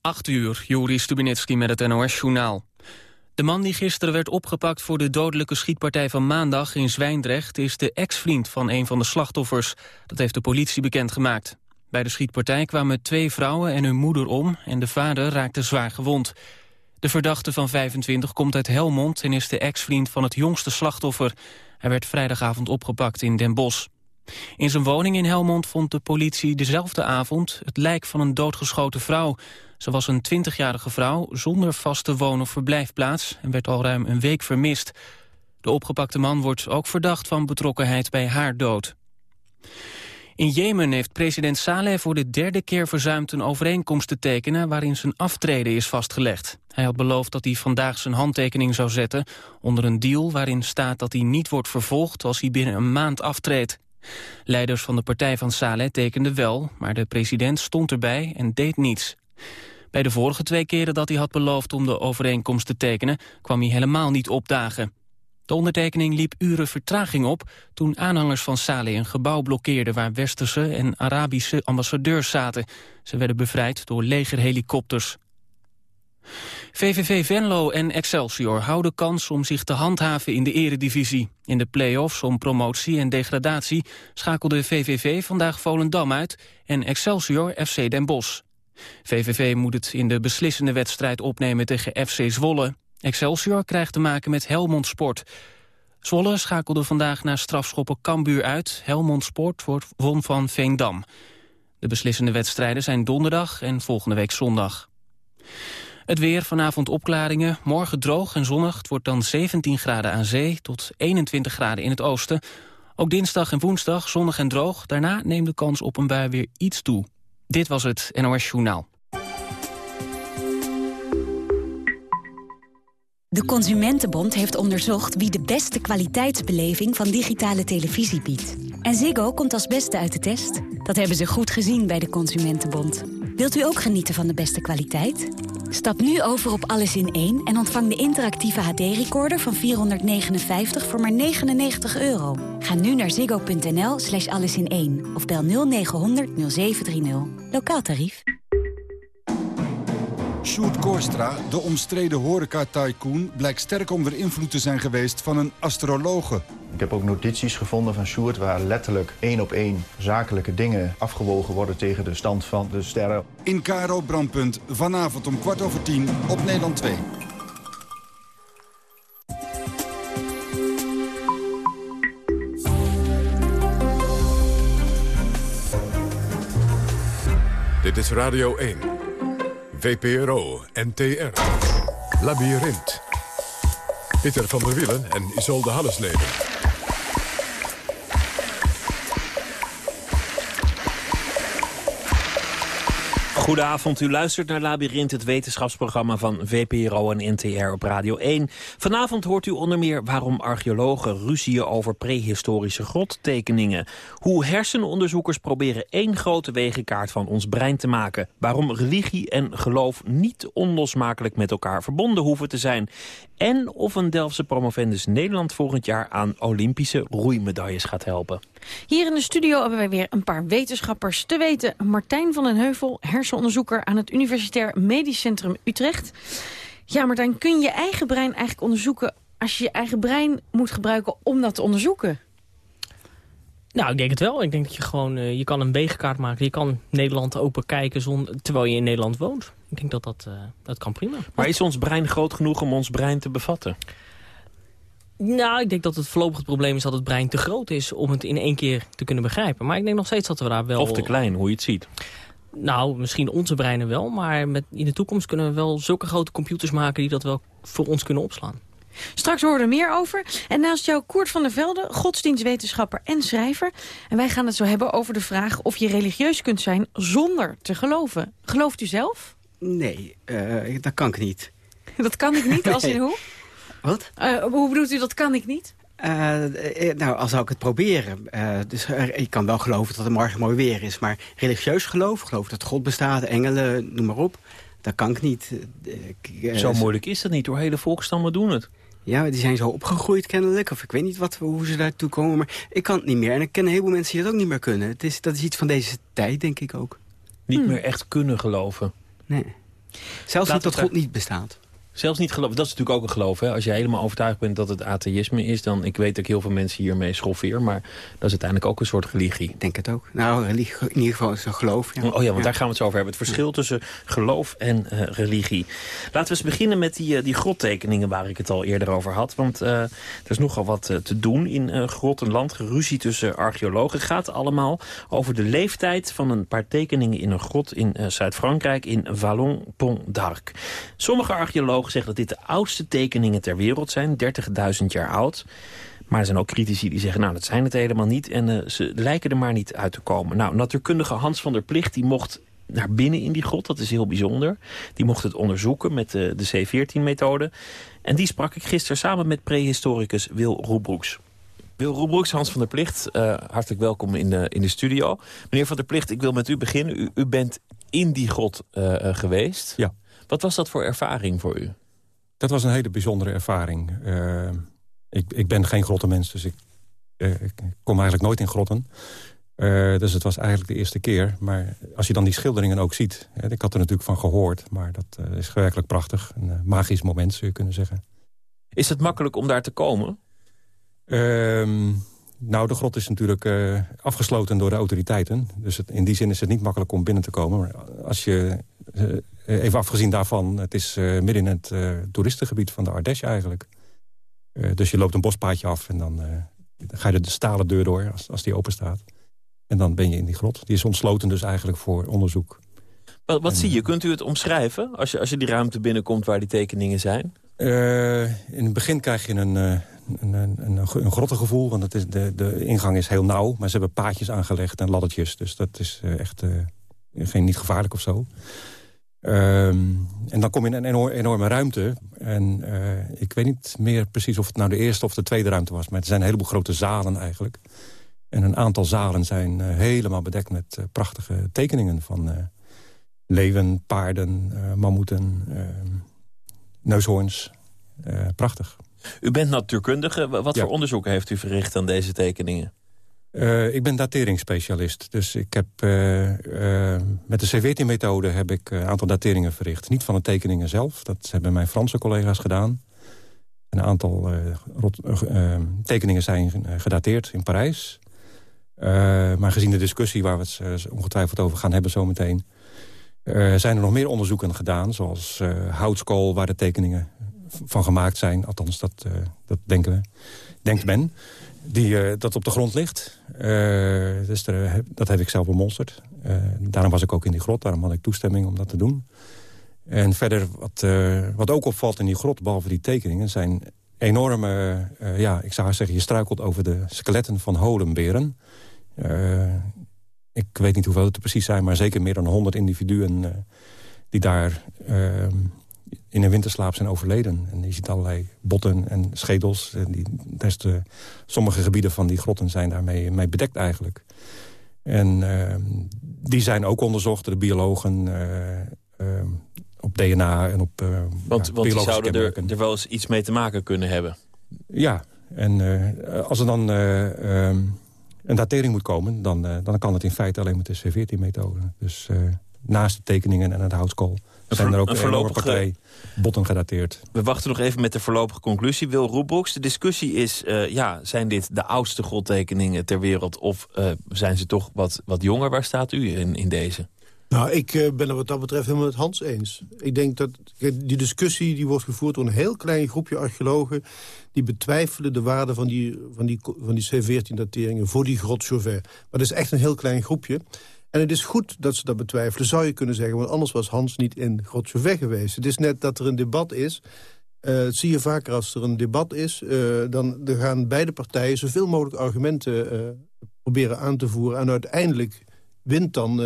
8 uur, Juri Stubinitski met het NOS-journaal. De man die gisteren werd opgepakt voor de dodelijke schietpartij van maandag in Zwijndrecht... is de ex-vriend van een van de slachtoffers. Dat heeft de politie bekendgemaakt. Bij de schietpartij kwamen twee vrouwen en hun moeder om... en de vader raakte zwaar gewond. De verdachte van 25 komt uit Helmond en is de ex-vriend van het jongste slachtoffer. Hij werd vrijdagavond opgepakt in Den Bosch. In zijn woning in Helmond vond de politie dezelfde avond... het lijk van een doodgeschoten vrouw. Ze was een 20-jarige vrouw zonder vaste woon- of verblijfplaats... en werd al ruim een week vermist. De opgepakte man wordt ook verdacht van betrokkenheid bij haar dood. In Jemen heeft president Saleh voor de derde keer verzuimd een overeenkomst te tekenen waarin zijn aftreden is vastgelegd. Hij had beloofd dat hij vandaag zijn handtekening zou zetten onder een deal waarin staat dat hij niet wordt vervolgd als hij binnen een maand aftreedt. Leiders van de partij van Saleh tekenden wel, maar de president stond erbij en deed niets. Bij de vorige twee keren dat hij had beloofd om de overeenkomst te tekenen... kwam hij helemaal niet opdagen. De ondertekening liep uren vertraging op toen aanhangers van Saleh een gebouw blokkeerden waar westerse en Arabische ambassadeurs zaten. Ze werden bevrijd door legerhelikopters. VVV Venlo en Excelsior houden kans om zich te handhaven in de eredivisie. In de play-offs om promotie en degradatie schakelde VVV vandaag Volendam uit en Excelsior FC Den Bosch. VVV moet het in de beslissende wedstrijd opnemen tegen FC Zwolle. Excelsior krijgt te maken met Helmond Sport. Zwolle schakelde vandaag naar strafschoppen Cambuur uit. Helmond Sport wordt won van Veendam. De beslissende wedstrijden zijn donderdag en volgende week zondag. Het weer, vanavond opklaringen, morgen droog en zonnig. Het wordt dan 17 graden aan zee tot 21 graden in het oosten. Ook dinsdag en woensdag zonnig en droog. Daarna neemt de kans op een bui weer iets toe. Dit was het NOS Journaal. De Consumentenbond heeft onderzocht wie de beste kwaliteitsbeleving van digitale televisie biedt. En Ziggo komt als beste uit de test. Dat hebben ze goed gezien bij de Consumentenbond. Wilt u ook genieten van de beste kwaliteit? Stap nu over op Alles in 1 en ontvang de interactieve HD-recorder van 459 voor maar 99 euro. Ga nu naar ziggo.nl slash allesin1 of bel 0900 0730. Lokaal tarief. Sjoerd Koorstra, de omstreden horeca-tycoon... blijkt sterk onder invloed te zijn geweest van een astrologe. Ik heb ook notities gevonden van Sjoerd... waar letterlijk één op één zakelijke dingen afgewogen worden... tegen de stand van de sterren. In Karo Brandpunt, vanavond om kwart over tien op Nederland 2. Dit is Radio 1. VPRO, NTR. Labyrinth. Pieter van der Wielen en Isolde Hallesleden. Goedenavond, u luistert naar Labyrinth, het wetenschapsprogramma van VPRO en NTR op Radio 1. Vanavond hoort u onder meer waarom archeologen ruzieën over prehistorische grottekeningen. Hoe hersenonderzoekers proberen één grote wegenkaart van ons brein te maken. Waarom religie en geloof niet onlosmakelijk met elkaar verbonden hoeven te zijn. En of een Delftse promovendus Nederland volgend jaar aan Olympische roeimedailles gaat helpen. Hier in de studio hebben wij weer een paar wetenschappers. Te weten Martijn van den Heuvel, hersenonderzoeker aan het Universitair Medisch Centrum Utrecht. Ja, Martijn, kun je je eigen brein eigenlijk onderzoeken als je je eigen brein moet gebruiken om dat te onderzoeken? Nou, ik denk het wel. Ik denk dat je gewoon, uh, je kan een wegenkaart maken. Je kan Nederland open kijken zonder, terwijl je in Nederland woont. Ik denk dat dat, uh, dat kan prima. Maar is ons brein groot genoeg om ons brein te bevatten? Nou, ik denk dat het voorlopig het probleem is dat het brein te groot is om het in één keer te kunnen begrijpen. Maar ik denk nog steeds dat we daar wel... Of te klein, hoe je het ziet. Nou, misschien onze breinen wel, maar met, in de toekomst kunnen we wel zulke grote computers maken die dat wel voor ons kunnen opslaan. Straks horen we er meer over. En naast jou Koert van der Velde, godsdienstwetenschapper en schrijver. En wij gaan het zo hebben over de vraag of je religieus kunt zijn zonder te geloven. Gelooft u zelf? Nee, uh, dat kan ik niet. Dat kan ik niet? Als in hoe? Wat? Uh, hoe bedoelt u dat kan ik niet? Uh, nou, als zou ik het proberen. Uh, dus ik kan wel geloven dat het morgen mooi weer is. Maar religieus geloof, geloof dat God bestaat, engelen, noem maar op. Dat kan ik niet. Ik, zo moeilijk is dat niet, door hele volkstammen doen het. Ja, die zijn zo opgegroeid kennelijk. Of ik weet niet wat, hoe ze daartoe komen. Maar ik kan het niet meer. En ik ken een heleboel mensen die dat ook niet meer kunnen. Het is, dat is iets van deze tijd, denk ik ook. Niet hmm. meer echt kunnen geloven. Nee. Zelfs niet dat God niet bestaat. Zelfs niet geloven. Dat is natuurlijk ook een geloof. Hè? Als je helemaal overtuigd bent dat het atheïsme is... dan, ik weet dat ik heel veel mensen hiermee schoffeer... maar dat is uiteindelijk ook een soort religie. Ik denk het ook. Nou, religie, in ieder geval is een geloof. Ja. Oh ja, want daar gaan we het zo over hebben. Het verschil tussen geloof en uh, religie. Laten we eens beginnen met die, uh, die grottekeningen... waar ik het al eerder over had. Want uh, er is nogal wat te doen in grottenland. Geruzie tussen archeologen gaat allemaal over de leeftijd... van een paar tekeningen in een grot in Zuid-Frankrijk... in Vallon-Pont d'Arc. Sommige archeologen zeggen dat dit de oudste tekeningen ter wereld zijn. 30.000 jaar oud. Maar er zijn ook critici die zeggen, nou dat zijn het helemaal niet. En uh, ze lijken er maar niet uit te komen. Nou, natuurkundige Hans van der Plicht die mocht naar binnen in die grot. Dat is heel bijzonder. Die mocht het onderzoeken met de, de C14-methode. En die sprak ik gisteren samen met prehistoricus Wil Roebroeks. Wil Roebroeks, Hans van der Plicht, uh, hartelijk welkom in de, in de studio. Meneer van der Plicht, ik wil met u beginnen. U, u bent in die grot geweest. Ja. Wat was dat voor ervaring voor u? Dat was een hele bijzondere ervaring. Uh, ik, ik ben geen grottenmens, dus ik, uh, ik, kom eigenlijk nooit in grotten. Uh, dus het was eigenlijk de eerste keer. Maar als je dan die schilderingen ook ziet... Hè, ik had er natuurlijk van gehoord, maar dat is werkelijk prachtig. Een magisch moment, zou je kunnen zeggen. Is het makkelijk om daar te komen? Ehm, nou, de grot is natuurlijk afgesloten door de autoriteiten. Dus het, in die zin is het niet makkelijk om binnen te komen. Maar als je even afgezien daarvan, het is uh, midden in het uh, toeristengebied van de Ardèche eigenlijk. Dus je loopt een bospaadje af en dan ga je de stalen deur door als, als die open staat. En dan ben je in die grot. Die is ontsloten dus eigenlijk voor onderzoek. Wat, wat en, zie je? Kunt u het omschrijven als je, als je die ruimte binnenkomt waar die tekeningen zijn? in het begin krijg je een, een, een, een, een grottengevoel. Want het is de, de ingang is heel nauw. Maar ze hebben paadjes aangelegd en laddertjes. Dus dat is echt geen, niet gevaarlijk of zo. Um, en dan kom je in een enorme, ruimte. En uh, ik weet niet meer precies of het nou de eerste of de tweede ruimte was. Maar het zijn een heleboel grote zalen eigenlijk. En een aantal zalen zijn uh, helemaal bedekt met uh, prachtige tekeningen van leeuwen, paarden, mammoeten, ehm, neushoorns. prachtig. U bent natuurkundige. Wat ja. voor onderzoeken heeft u verricht aan deze tekeningen? Uh, ik ben dateringsspecialist. Dus ik heb, uh, uh, met de C14-methode heb ik een aantal dateringen verricht. Niet van de tekeningen zelf, dat hebben mijn Franse collega's gedaan. Een aantal rot, tekeningen zijn gedateerd in Parijs. maar gezien de discussie waar we het ongetwijfeld over gaan hebben zometeen... zijn er nog meer onderzoeken gedaan, zoals houtskool... waar de tekeningen van gemaakt zijn. Althans, dat, dat denken we, denkt men die, uh, dat op de grond ligt. Uh, dus er, dat heb ik zelf bemonsterd. Uh, daarom was ik ook in die grot, daarom had ik toestemming om dat te doen. En verder, wat, wat ook opvalt in die grot, behalve die tekeningen... zijn enorme, ja, ik zou zeggen, je struikelt over de skeletten van holenberen. ik weet niet hoeveel het er precies zijn, maar zeker meer dan 100 individuen... die daar in een winterslaap zijn overleden. En je ziet allerlei botten en schedels. En die, de, sommige gebieden van die grotten zijn daarmee mee bedekt eigenlijk. En uh, die zijn ook onderzocht door de biologen uh, uh, op DNA en op uh, Want, ja, want die zouden er, er, wel eens iets mee te maken kunnen hebben? Ja, en als er dan ehm, een datering moet komen... Dan, dan kan het in feite alleen met de C14-methode. Dus naast de tekeningen en het houtskool zijn er ook een enorme partij botten gedateerd. We wachten nog even met de voorlopige conclusie. Wil Roebroeks, de discussie is... Uh, ja, zijn dit de oudste grottekeningen ter wereld... of uh, zijn ze toch wat, wat jonger? Waar staat u in, in deze? Nou, ik uh, ben het wat dat betreft helemaal met Hans eens. Ik denk dat die discussie die wordt gevoerd door een heel klein groepje archeologen... die betwijfelen de waarde van die, van die, van die C14-dateringen voor die grot Chauvet. Maar dat is echt een heel klein groepje. En het is goed dat ze dat betwijfelen, zou je kunnen zeggen... want anders was Hans niet in weg geweest. Het is net dat er een debat is... Uh, dat zie je vaker als er een debat is. Uh, dan, gaan beide partijen zoveel mogelijk argumenten uh, proberen aan te voeren. En uiteindelijk wint dan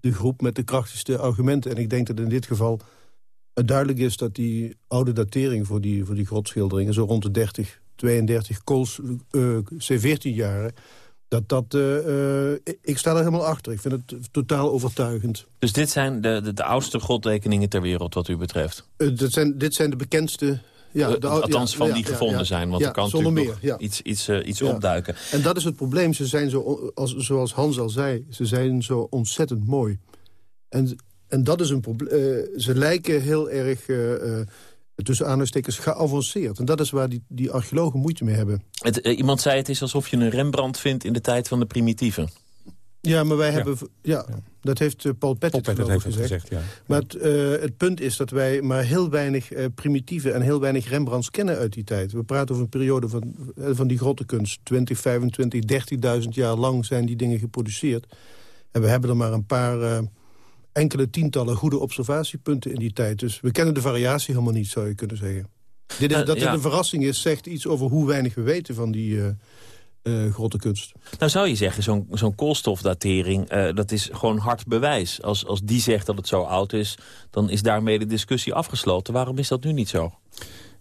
de groep met de krachtigste argumenten. En ik denk dat in dit geval duidelijk is... dat die oude datering voor die, voor die grotschilderingen... zo rond de 30, 32 kools, C14 jaren dat, dat, uh, ik sta er helemaal achter. Ik vind het totaal overtuigend. Dus dit zijn de, de, de oudste godtekeningen ter wereld wat u betreft? Uh, dat zijn, dit zijn de bekendste... Ja, de, althans van die gevonden zijn, want er kan natuurlijk meer, iets, iets, iets opduiken. En dat is het probleem. Ze zijn zo, als, zoals Hans al zei, ze zijn zo ontzettend mooi. En en dat is een probleem. ze lijken heel erg tussen aanhalingstekens geavanceerd. En dat is waar die, die archeologen moeite mee hebben. Het, iemand zei het is alsof je een Rembrandt vindt in de tijd van de primitieven. Ja, maar wij hebben... Ja, dat heeft uh, Paul Pettit, Paul Pettit heeft gezegd. ja. Maar het, uh, het, punt is dat wij maar heel weinig uh, primitieve... en heel weinig Rembrandts kennen uit die tijd. We praten over een periode van, van die grottenkunst. 20, 25, 30.000 jaar lang zijn die dingen geproduceerd. En we hebben er maar een paar enkele tientallen goede observatiepunten in die tijd. Dus we kennen de variatie helemaal niet, zou je kunnen zeggen. Dit is, dat het een verrassing is, zegt iets over hoe weinig we weten van die uh, grote kunst. Nou zou je zeggen, zo'n zo'n koolstofdatering, uh, dat is gewoon hard bewijs. Als, als die zegt dat het zo oud is, dan is daarmee de discussie afgesloten. Waarom is dat nu niet zo?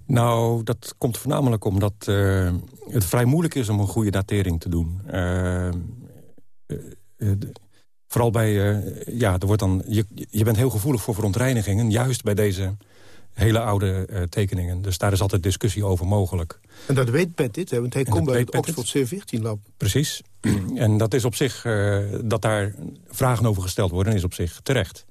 Nou, dat komt voornamelijk omdat uh, het vrij moeilijk is om een goede datering te doen. Vooral bij, ja, er wordt dan, je, je bent heel gevoelig voor verontreinigingen, juist bij deze hele oude uh, tekeningen. Dus daar is altijd discussie over mogelijk. En dat weet Pettit, hè, want hij komt bij het Oxford C14-lab. Precies. en dat is op zich, uh, dat daar vragen over gesteld worden, is op zich terecht.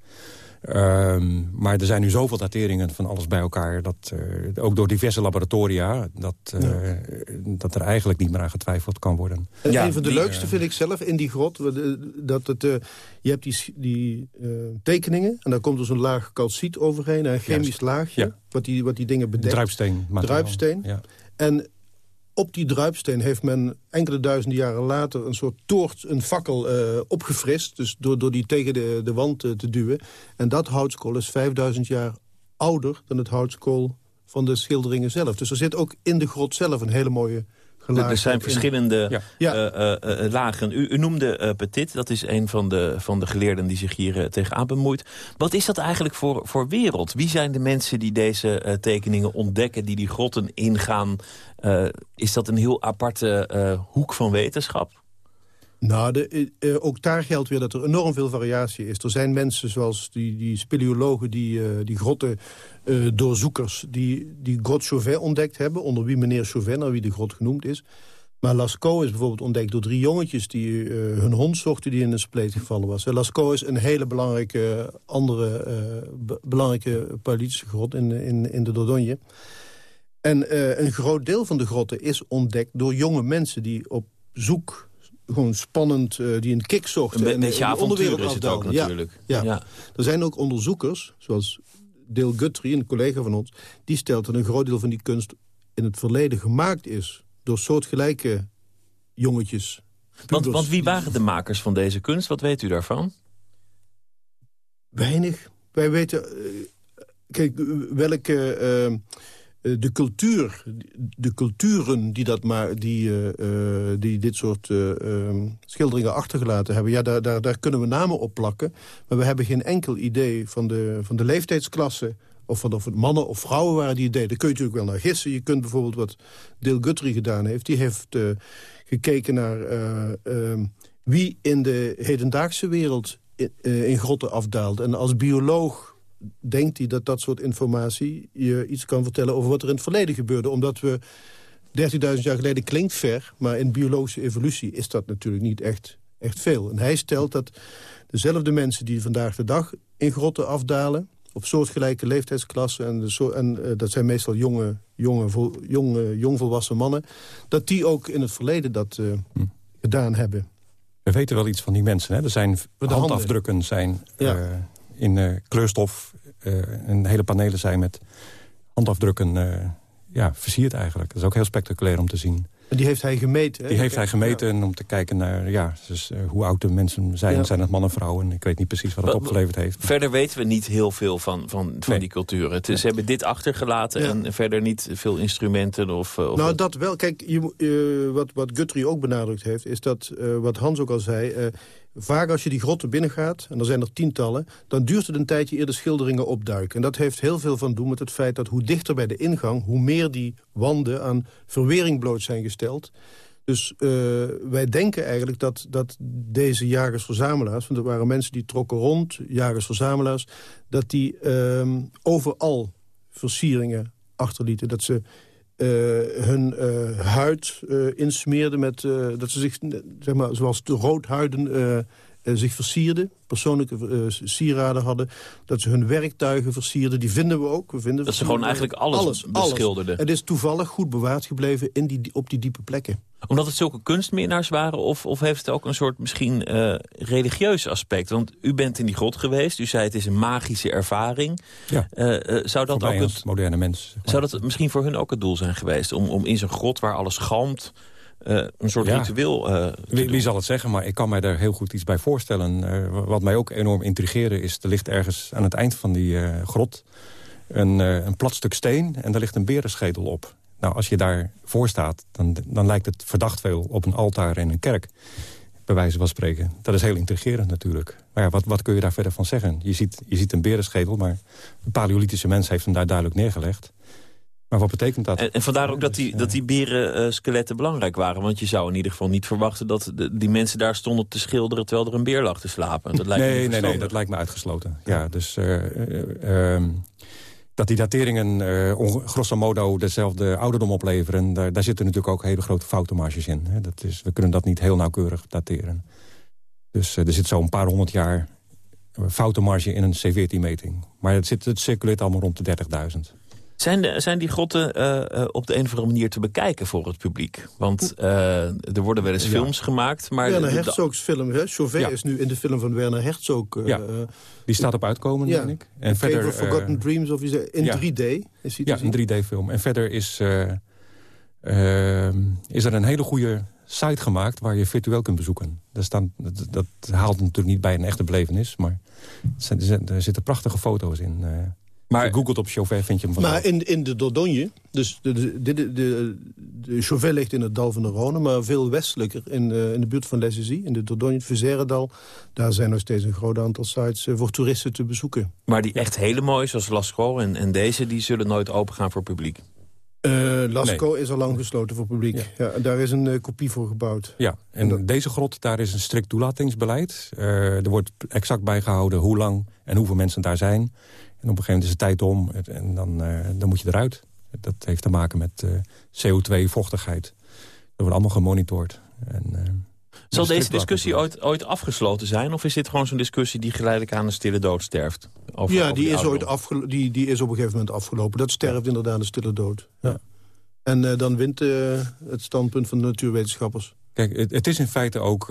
Um, maar er zijn nu zoveel dateringen van alles bij elkaar... dat uh, ook door diverse laboratoria... Dat, uh, ja. dat er eigenlijk niet meer aan getwijfeld kan worden. En ja, een van de die, leukste vind ik zelf in die grot... dat het, uh, je hebt die, die tekeningen... en daar komt dus een laag calciet overheen... een chemisch Juist. laagje, ja. wat, die, wat die dingen bedekt. Druipsteen. Druipsteen. Ja. En op die druipsteen heeft men enkele duizenden jaren later... een soort toort, een fakkel uh, opgefrist. Dus door, door die tegen de, de wand uh, te duwen. En dat houtskool is 5000 jaar ouder dan het houtskool van de schilderingen zelf. Dus er zit ook in de grot zelf een hele mooie er zijn verschillende ja. Uh, uh, uh, lagen. U, u noemde Petit, dat is een van de, van de geleerden die zich hier tegenaan bemoeit. Wat is dat eigenlijk voor, voor wereld? Wie zijn de mensen die deze tekeningen ontdekken, die die grotten ingaan? is dat een heel aparte hoek van wetenschap? Nou, de, uh, ook daar geldt weer dat er enorm veel variatie is. Er zijn mensen zoals die, die speleologen, die, uh, die grottendoorzoekers... Uh, die, die grot Chauvet ontdekt hebben, onder wie meneer Chauvet... naar wie de grot genoemd is. Maar Lascaux is bijvoorbeeld ontdekt door drie jongetjes... die hun hond zochten die in een spleet gevallen was. Lascaux is een hele belangrijke, andere belangrijke paleolithische grot in, in, in de Dordogne. En een groot deel van de grotten is ontdekt door jonge mensen... die op zoek gewoon spannend, uh, die een kick zochten. Een beetje avontuur is het ook natuurlijk. Ja, ja. Er zijn ook onderzoekers, zoals Dale Guthrie, een collega van ons... die stelt dat een groot deel van die kunst in het verleden gemaakt is... door soortgelijke jongetjes. Want, want wie waren de makers van deze kunst? Wat weet u daarvan? Weinig. Wij weten... Uh, kijk, welke... Uh, eh, de cultuur, de culturen die, dat maar, die, uh, die dit soort uh, schilderingen achtergelaten hebben... ja, daar, daar, daar kunnen we namen op plakken. Maar we hebben geen enkel idee van de, van de leeftijdsklasse... of van of het mannen of vrouwen waren die deden. Daar kun je natuurlijk wel naar gissen. Je kunt bijvoorbeeld wat Dale Guthrie gedaan heeft. Die heeft gekeken naar ehm, wie in de hedendaagse wereld in, in grotten afdaalt. En als bioloog denkt hij dat dat soort informatie je iets kan vertellen over wat er in het verleden gebeurde. Omdat we 13.000 jaar geleden klinkt ver, maar in biologische evolutie is dat natuurlijk niet echt, echt veel. En hij stelt dat dezelfde mensen die vandaag de dag in grotten afdalen, op soortgelijke leeftijdsklassen, en, de en uh, dat zijn meestal jonge, jonge, vol, jonge, jongvolwassen mannen, dat die ook in het verleden dat uh, hm. gedaan hebben. We weten wel iets van die mensen. Hè? Er zijn handafdrukken zijn ja. uh, in uh, kleurstof. Uh, en hele panelen zijn met handafdrukken uh, ja, versierd eigenlijk. Dat is ook heel spectaculair om te zien. Die heeft hij gemeten? Die heeft hij gemeten om te kijken naar ja, dus, uh, hoe oud de mensen zijn. Ja. Zijn het mannen, vrouwen? Ik weet niet precies wat het opgeleverd heeft. Verder weten we niet heel veel van, van, van nee. die culturen. Het, Ze hebben dit achtergelaten ja. en verder niet veel instrumenten. Of, of nou, dat wel. Kijk, je, uh, wat, wat Guthrie ook benadrukt heeft... is dat, uh, wat Hans ook al zei... Vaak als je die grotten binnengaat, en er zijn er tientallen... dan duurt het een tijdje eer de schilderingen opduiken. En dat heeft heel veel van doen met het feit dat hoe dichter bij de ingang... hoe meer die wanden aan verwering bloot zijn gesteld. Dus uh, wij denken eigenlijk dat, dat deze jagers-verzamelaars... want er waren mensen die trokken rond, jagers-verzamelaars... dat die uh, overal versieringen achterlieten. Dat ze uh, hun uh, huid uh, insmeerden met... dat ze zich, zeg maar, zoals de roodhuiden eh, zich versierden, persoonlijke uh, sieraden hadden. Dat ze hun werktuigen versierden, die vinden we ook. We vinden dat ze gewoon eigenlijk alles, alles beschilderden. Het is toevallig goed bewaard gebleven in die, op die diepe plekken. Omdat het zulke kunstminnaars waren? Of, of heeft het ook een soort misschien uh, religieus aspect? Want u bent in die grot geweest. U zei het is een magische ervaring. Ja, zou dat ook het, moderne mens. Zou dat misschien voor hun ook het doel zijn geweest? Om, om in zo'n grot waar alles galmt uh, een soort ritueel uh, wie, wie, zal het zeggen, maar ik kan mij daar heel goed iets bij voorstellen. Uh, wat mij ook enorm intrigeerde is... er ligt ergens aan het eind van die grot een, een plat stuk steen... en daar ligt een berenschedel op. Nou, als je daarvoor staat, dan, dan lijkt het verdacht veel op een altaar in een kerk. Bij wijze van spreken. Dat is heel intrigerend natuurlijk. Maar ja, wat, wat kun je daar verder van zeggen? Je ziet, je ziet een berenschedel, maar een paleolithische mens heeft hem daar duidelijk neergelegd. Maar wat betekent dat? En, en vandaar ook dat die, dat die berenskeletten belangrijk waren. Want je zou in ieder geval niet verwachten dat die mensen daar stonden te schilderen... terwijl er een beer lag te slapen. Dat lijkt nee, nee, nee, dat lijkt me uitgesloten. Ja, dus... Uh, dat die dateringen uh, grosso modo dezelfde ouderdom opleveren... daar, daar zitten natuurlijk ook hele grote foutenmarges in. Hè. Dat is, we kunnen dat niet heel nauwkeurig dateren. Dus er zit zo'n paar honderd jaar foutenmarge in een C14-meting. Maar het, zit, het circuleert allemaal rond de 30.000. Zijn, de, zijn die grotten uh, op de een of andere manier te bekijken voor het publiek? Want uh, er worden wel eens films gemaakt. Maar Werner Herzogs film, hè? Chauvet is nu in de film van Werner Herzog. ja. Die staat op uitkomen, ja. denk ik. En verder, Forgotten Dreams of in 3D is Ja, een 3D-film. En verder is, is er een hele goede site gemaakt waar je virtueel kunt bezoeken. Daar staan, dat, dat haalt natuurlijk niet bij een echte belevenis, maar er zitten prachtige foto's in. Maar, googelt op Chauvet, vind je hem vanzelf. Maar in, in de Dordogne, dus de, de, de, de, de Chauvet ligt in het dal van de Rhône... maar veel westelijker, in, uh, in de buurt van Lessesie, in de Dordogne, het Vézère-dal... daar zijn nog steeds een groot aantal sites uh, voor toeristen te bezoeken. Maar die echt hele mooie, zoals Lascaux en, en deze... die zullen nooit open gaan voor publiek? Uh, Lasco is al lang gesloten voor publiek. Ja. daar is een uh, kopie voor gebouwd. Ja, en deze grot, daar is een strikt toelatingsbeleid. Uh, er wordt exact bijgehouden hoe lang en hoeveel mensen daar zijn. En op een gegeven moment is het tijd om en dan, uh, dan moet je eruit. Dat heeft te maken met uh, CO2, vochtigheid. Dat wordt allemaal gemonitord. En, uh, Zal deze discussie ooit, ooit afgesloten zijn? Of is dit gewoon zo'n discussie die geleidelijk aan een stille dood sterft? Over, ja, die, is ooit die, die is op een gegeven moment afgelopen. Dat sterft inderdaad een stille dood. Ja. En dan wint het standpunt van de natuurwetenschappers. Kijk, het, het is in feite ook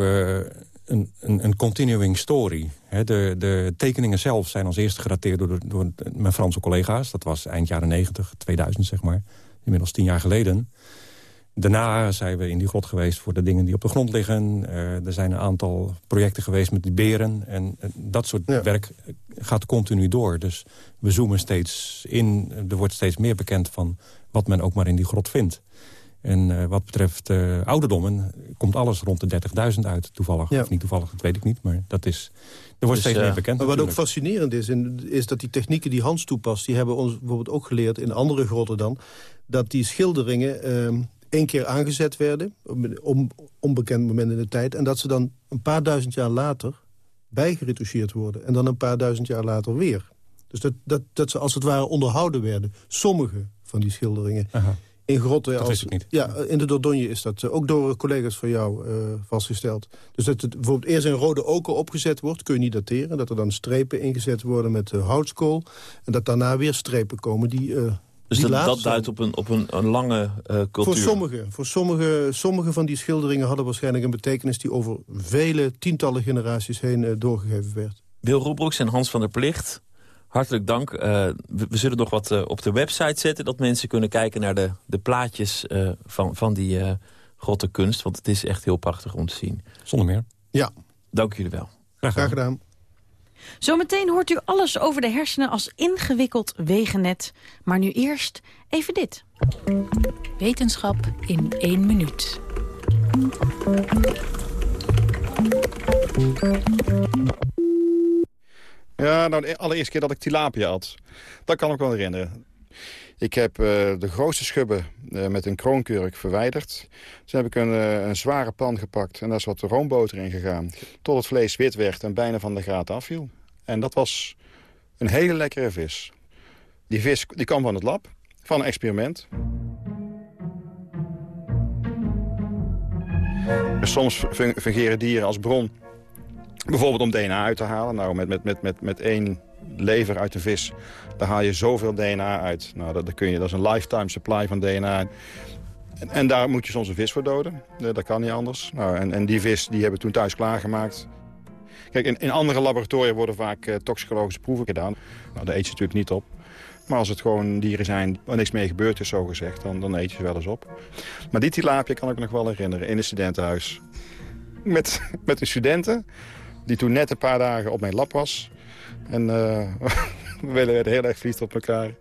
een, een, een continuing story. de, de tekeningen zelf zijn als eerste gerateerd door, door mijn Franse collega's. Dat was eind jaren 90, 2000 zeg maar. Inmiddels tien jaar geleden. Daarna zijn we in die grot geweest voor de dingen die op de grond liggen. Uh, er zijn een aantal projecten geweest met die beren. En dat soort werk gaat continu door. Dus we zoomen steeds in. Er wordt steeds meer bekend van wat men ook maar in die grot vindt. En uh, wat betreft uh, ouderdommen komt alles rond de 30.000 uit, toevallig. Of niet toevallig, dat weet ik niet, maar dat is... Er wordt dus, steeds meer bekend. Maar wat ook fascinerend is, is dat die technieken die Hans toepast... die hebben ons bijvoorbeeld ook geleerd in andere grotten dan... dat die schilderingen uh, één keer aangezet werden, op onbekend moment in de tijd... en dat ze dan een paar duizend jaar later bijgeretoucheerd worden. En dan een paar duizend jaar later weer. Dus dat, dat, dat ze als het ware onderhouden werden. Sommige van die schilderingen. Aha in grotten. Dat als, niet. Ja, in de Dordogne is dat uh, ook door collega's van jou uh, vastgesteld. Dus dat het bijvoorbeeld eerst een rode oker opgezet wordt, kun je niet dateren. Dat er dan strepen ingezet worden met uh, houtskool. En dat daarna weer strepen komen die... dus die dat, dat duidt op een, op een, een lange cultuur? Voor sommige, voor sommige, sommige van die schilderingen hadden waarschijnlijk een betekenis... die over vele tientallen generaties heen doorgegeven werd. Wil Roebroeks en Hans van der Plicht Hartelijk dank. Uh, we, we, zullen nog wat uh, op de website zetten... dat mensen kunnen kijken naar de, de plaatjes uh, van, van die grotte kunst. Want het is echt heel prachtig om te zien. Zonder meer. Ja. Dank jullie wel. Graag gedaan. Graag gedaan. Zometeen hoort u alles over de hersenen als ingewikkeld wegennet. Maar nu eerst even dit. Wetenschap in één minuut. Ja, nou de allereerste keer dat ik tilapia had. Dat kan ik wel herinneren. Ik heb uh, de grootste schubben uh, met een kroonkurk verwijderd. Toen heb ik een, uh, een, zware pan gepakt en daar is wat roomboter in gegaan. Tot het vlees wit werd en bijna van de gaten afviel. En dat was een hele lekkere vis. Die vis die kwam van het lab, van een experiment. Soms fungeren dieren als bron Bijvoorbeeld om DNA uit te halen. Nou, met, met, met, met, met één lever uit de vis, daar haal je zoveel DNA uit. Nou, dat, dat, kun je, dat is een lifetime supply van DNA. En, en, daar moet je soms een vis voor doden. Dat kan niet anders. Nou, en, en die vis die hebben we toen thuis klaargemaakt. Kijk, in, in andere laboratoria worden vaak uh, toxicologische proeven gedaan. Nou, daar eet je natuurlijk niet op. Maar als het gewoon dieren zijn waar niks mee gebeurd is, zo gezegd, dan, dan eet je ze wel eens op. Maar die tilapia kan ik nog wel herinneren, in een studentenhuis. Met, met de studenten, die toen net een paar dagen op mijn lab was. En uh, we werden heel erg verliefd op elkaar.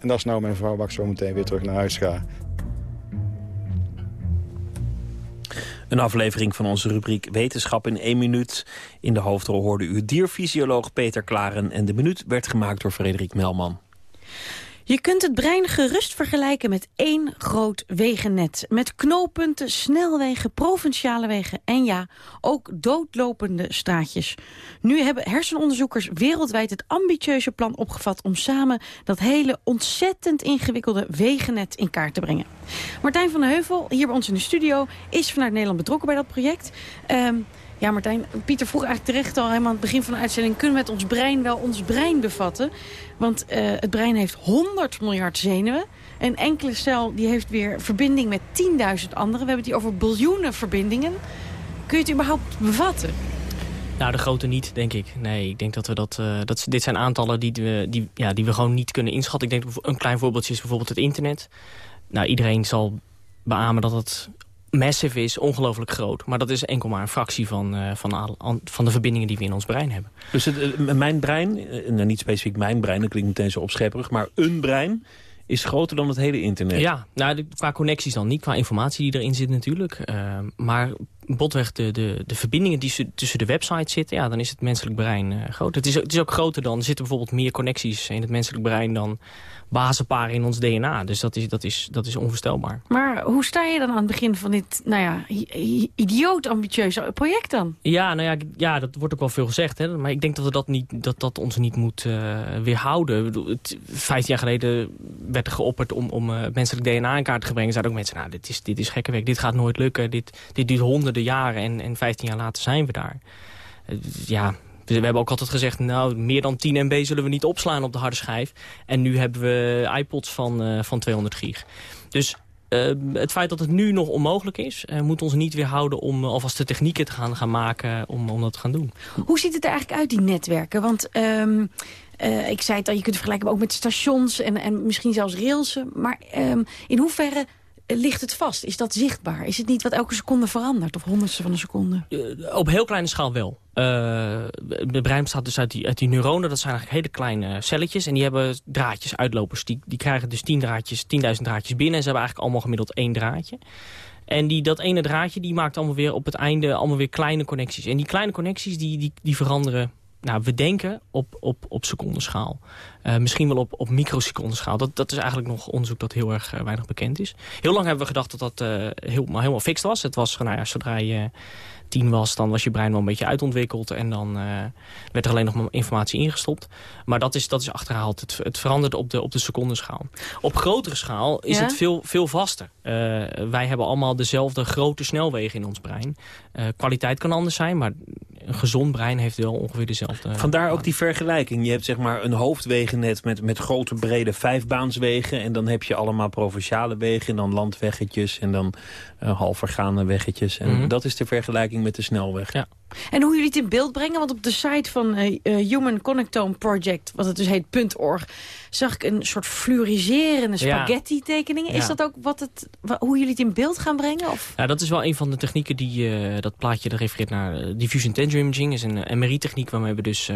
En dat is nou mijn vrouw waar zo meteen weer terug naar huis ga. Een aflevering van onze rubriek Wetenschap in één minuut. In de hoofdrol hoorde u dierfysioloog Peter Klaren... en de minuut werd gemaakt door Frederik Melman. Je kunt het brein gerust vergelijken met één groot wegennet. Met knooppunten, snelwegen, provinciale wegen en ja, ook doodlopende straatjes. Nu hebben hersenonderzoekers wereldwijd het ambitieuze plan opgevat... om samen dat hele ontzettend ingewikkelde wegennet in kaart te brengen. Martijn van den Heuvel, hier bij ons in de studio, is vanuit Nederland betrokken bij dat project... Um, ja, Martijn, Pieter vroeg eigenlijk terecht al helemaal aan het begin van de uitzending... kunnen we met ons brein wel ons brein bevatten? Want uh, het brein heeft 100 miljard zenuwen. En enkele cel die heeft weer verbinding met 10.000 andere. We hebben het hier over biljoenen verbindingen. Kun je het überhaupt bevatten? Nou, de grote niet, denk ik. Nee, ik denk dat we dat... Uh, dat dit zijn aantallen die we, die, ja, die we gewoon niet kunnen inschatten. Ik denk een klein voorbeeldje is bijvoorbeeld het internet. Nou, iedereen zal beamen dat het massive is, ongelooflijk groot. Maar dat is enkel maar een fractie van, uh, van, van de verbindingen die we in ons brein hebben. Dus het, uh, mijn brein, uh, nou niet specifiek mijn brein, dat klinkt meteen zo opschepperig... maar een brein is groter dan het hele internet. Ja, nou, qua connecties dan niet, qua informatie die erin zit natuurlijk. maar botweg de, de, de verbindingen die tussen de websites zitten... ja, dan is het menselijk brein groot. Het is, het is ook groter dan, er zitten bijvoorbeeld meer connecties in het menselijk brein... dan bazenparen in ons DNA. Dus dat is, dat, is, dat is onvoorstelbaar. Maar hoe sta je dan aan het begin van dit nou ja, idioot ambitieuze project dan? Ja, nou ja, ja, dat wordt ook wel veel gezegd. Hè? Maar ik denk dat we dat, niet, dat, dat ons niet moet uh, weerhouden. Vijftien jaar geleden werd er geopperd om, om uh, menselijk DNA in kaart te brengen. Zeiden ook mensen, nou, dit is, dit is gekke werk. Dit gaat nooit lukken. Dit, dit duurt honderden jaren en, en 15 jaar later zijn we daar. Uh, ja, we hebben ook altijd gezegd, nou, meer dan 10 MB zullen we niet opslaan op de harde schijf. En nu hebben we iPods van, uh, van 200 gig. Dus uh, het feit dat het nu nog onmogelijk is... Moet ons niet weerhouden om alvast de technieken te gaan, gaan maken om, om dat te gaan doen. Hoe ziet het er eigenlijk uit, die netwerken? Want uh, ik zei het al, je kunt het vergelijken ook met stations en, en misschien zelfs railsen. Maar um, in hoeverre ligt het vast? Is dat zichtbaar? Is het niet wat elke seconde verandert? Of honderdste van een seconde? Uh, op heel kleine schaal wel. Uh, het brein bestaat dus uit die, uit die neuronen. Dat zijn eigenlijk hele kleine celletjes. En die hebben draadjes, uitlopers. Die, die krijgen dus 10 draadjes, 10.000 draadjes binnen. En ze hebben eigenlijk allemaal gemiddeld één draadje. En die, dat ene draadje die maakt allemaal weer op het einde allemaal weer kleine connecties. En die kleine connecties die, die, die veranderen nou, we denken op, op, op secondenschaal. Uh, misschien wel op, op microsecondenschaal. Dat, dat is eigenlijk nog onderzoek dat heel erg uh, weinig bekend is. Heel lang hebben we gedacht dat dat uh, helemaal, helemaal fixed was. Het was, nou ja, zodra je tien was, dan was je brein wel een beetje uitontwikkeld. En dan uh, werd er alleen nog maar informatie ingestopt. Maar dat is, dat is achterhaald. Het, het verandert op de, op de secondenschaal. Op grotere schaal is ja? het veel, veel vaster. Uh, wij hebben allemaal dezelfde grote snelwegen in ons brein. Uh, kwaliteit kan anders zijn, maar een gezond brein heeft wel ongeveer dezelfde... Vandaar ook die vergelijking. Je hebt zeg maar een hoofdwegennet met, met grote brede vijfbaanswegen... en dan heb je allemaal provinciale wegen en dan landweggetjes... en dan uh, halvergaande weggetjes. En mm -hmm. dat is de vergelijking met de snelweg. Ja. En hoe jullie het in beeld brengen, want op de site van uh, Human Connectome Project, wat het dus heet .org, zag ik een soort fluoriserende spaghetti-tekeningen. Ja. Is dat ook wat het, hoe jullie het in beeld gaan brengen? Of? Ja, dat is wel een van de technieken die, uh, dat plaatje dat refereert naar diffusion tensor imaging, is een MRI-techniek waarmee we dus...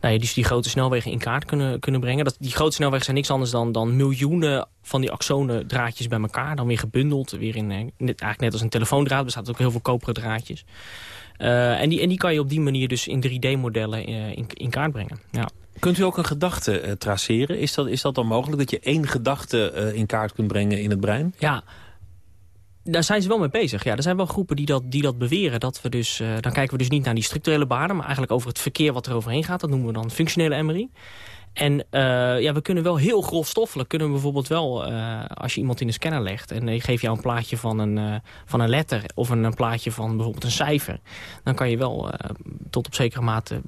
Nou ja, dus die grote snelwegen in kaart kunnen, kunnen brengen. Dat, die grote snelwegen zijn niks anders dan, dan miljoenen van die axonen draadjes bij elkaar. Dan weer gebundeld, weer in, net, eigenlijk net als een telefoondraad. bestaat ook heel veel koperen draadjes. Uh, en, die, en die kan je op die manier dus in 3D-modellen uh, in, in kaart brengen. Ja. Kunt u ook een gedachte uh, traceren? Is dat, is dat dan mogelijk dat je één gedachte in kaart kunt brengen in het brein? Ja, Daar zijn ze wel mee bezig. Ja, er zijn wel groepen die dat, die dat beweren. Dat we dus, uh, dan kijken we dus niet naar die structurele banen... maar eigenlijk over het verkeer wat er overheen gaat. Dat noemen we dan functionele MRI. En uh, ja, we kunnen wel heel grofstoffelijk... kunnen we bijvoorbeeld wel, uh, als je iemand in de scanner legt... en je geeft jou een plaatje van een, van een letter... of een, een, plaatje van bijvoorbeeld een cijfer... dan kan je wel tot op zekere mate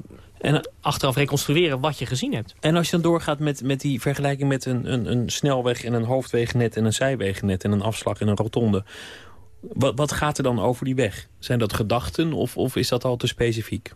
en achteraf reconstrueren wat je gezien hebt. En als je dan doorgaat met, met die vergelijking met een, een, een snelweg... en een hoofdwegennet en een zijwegennet... en een afslag en een rotonde... Wat, wat gaat er dan over die weg? Zijn dat gedachten of, of is dat al te specifiek?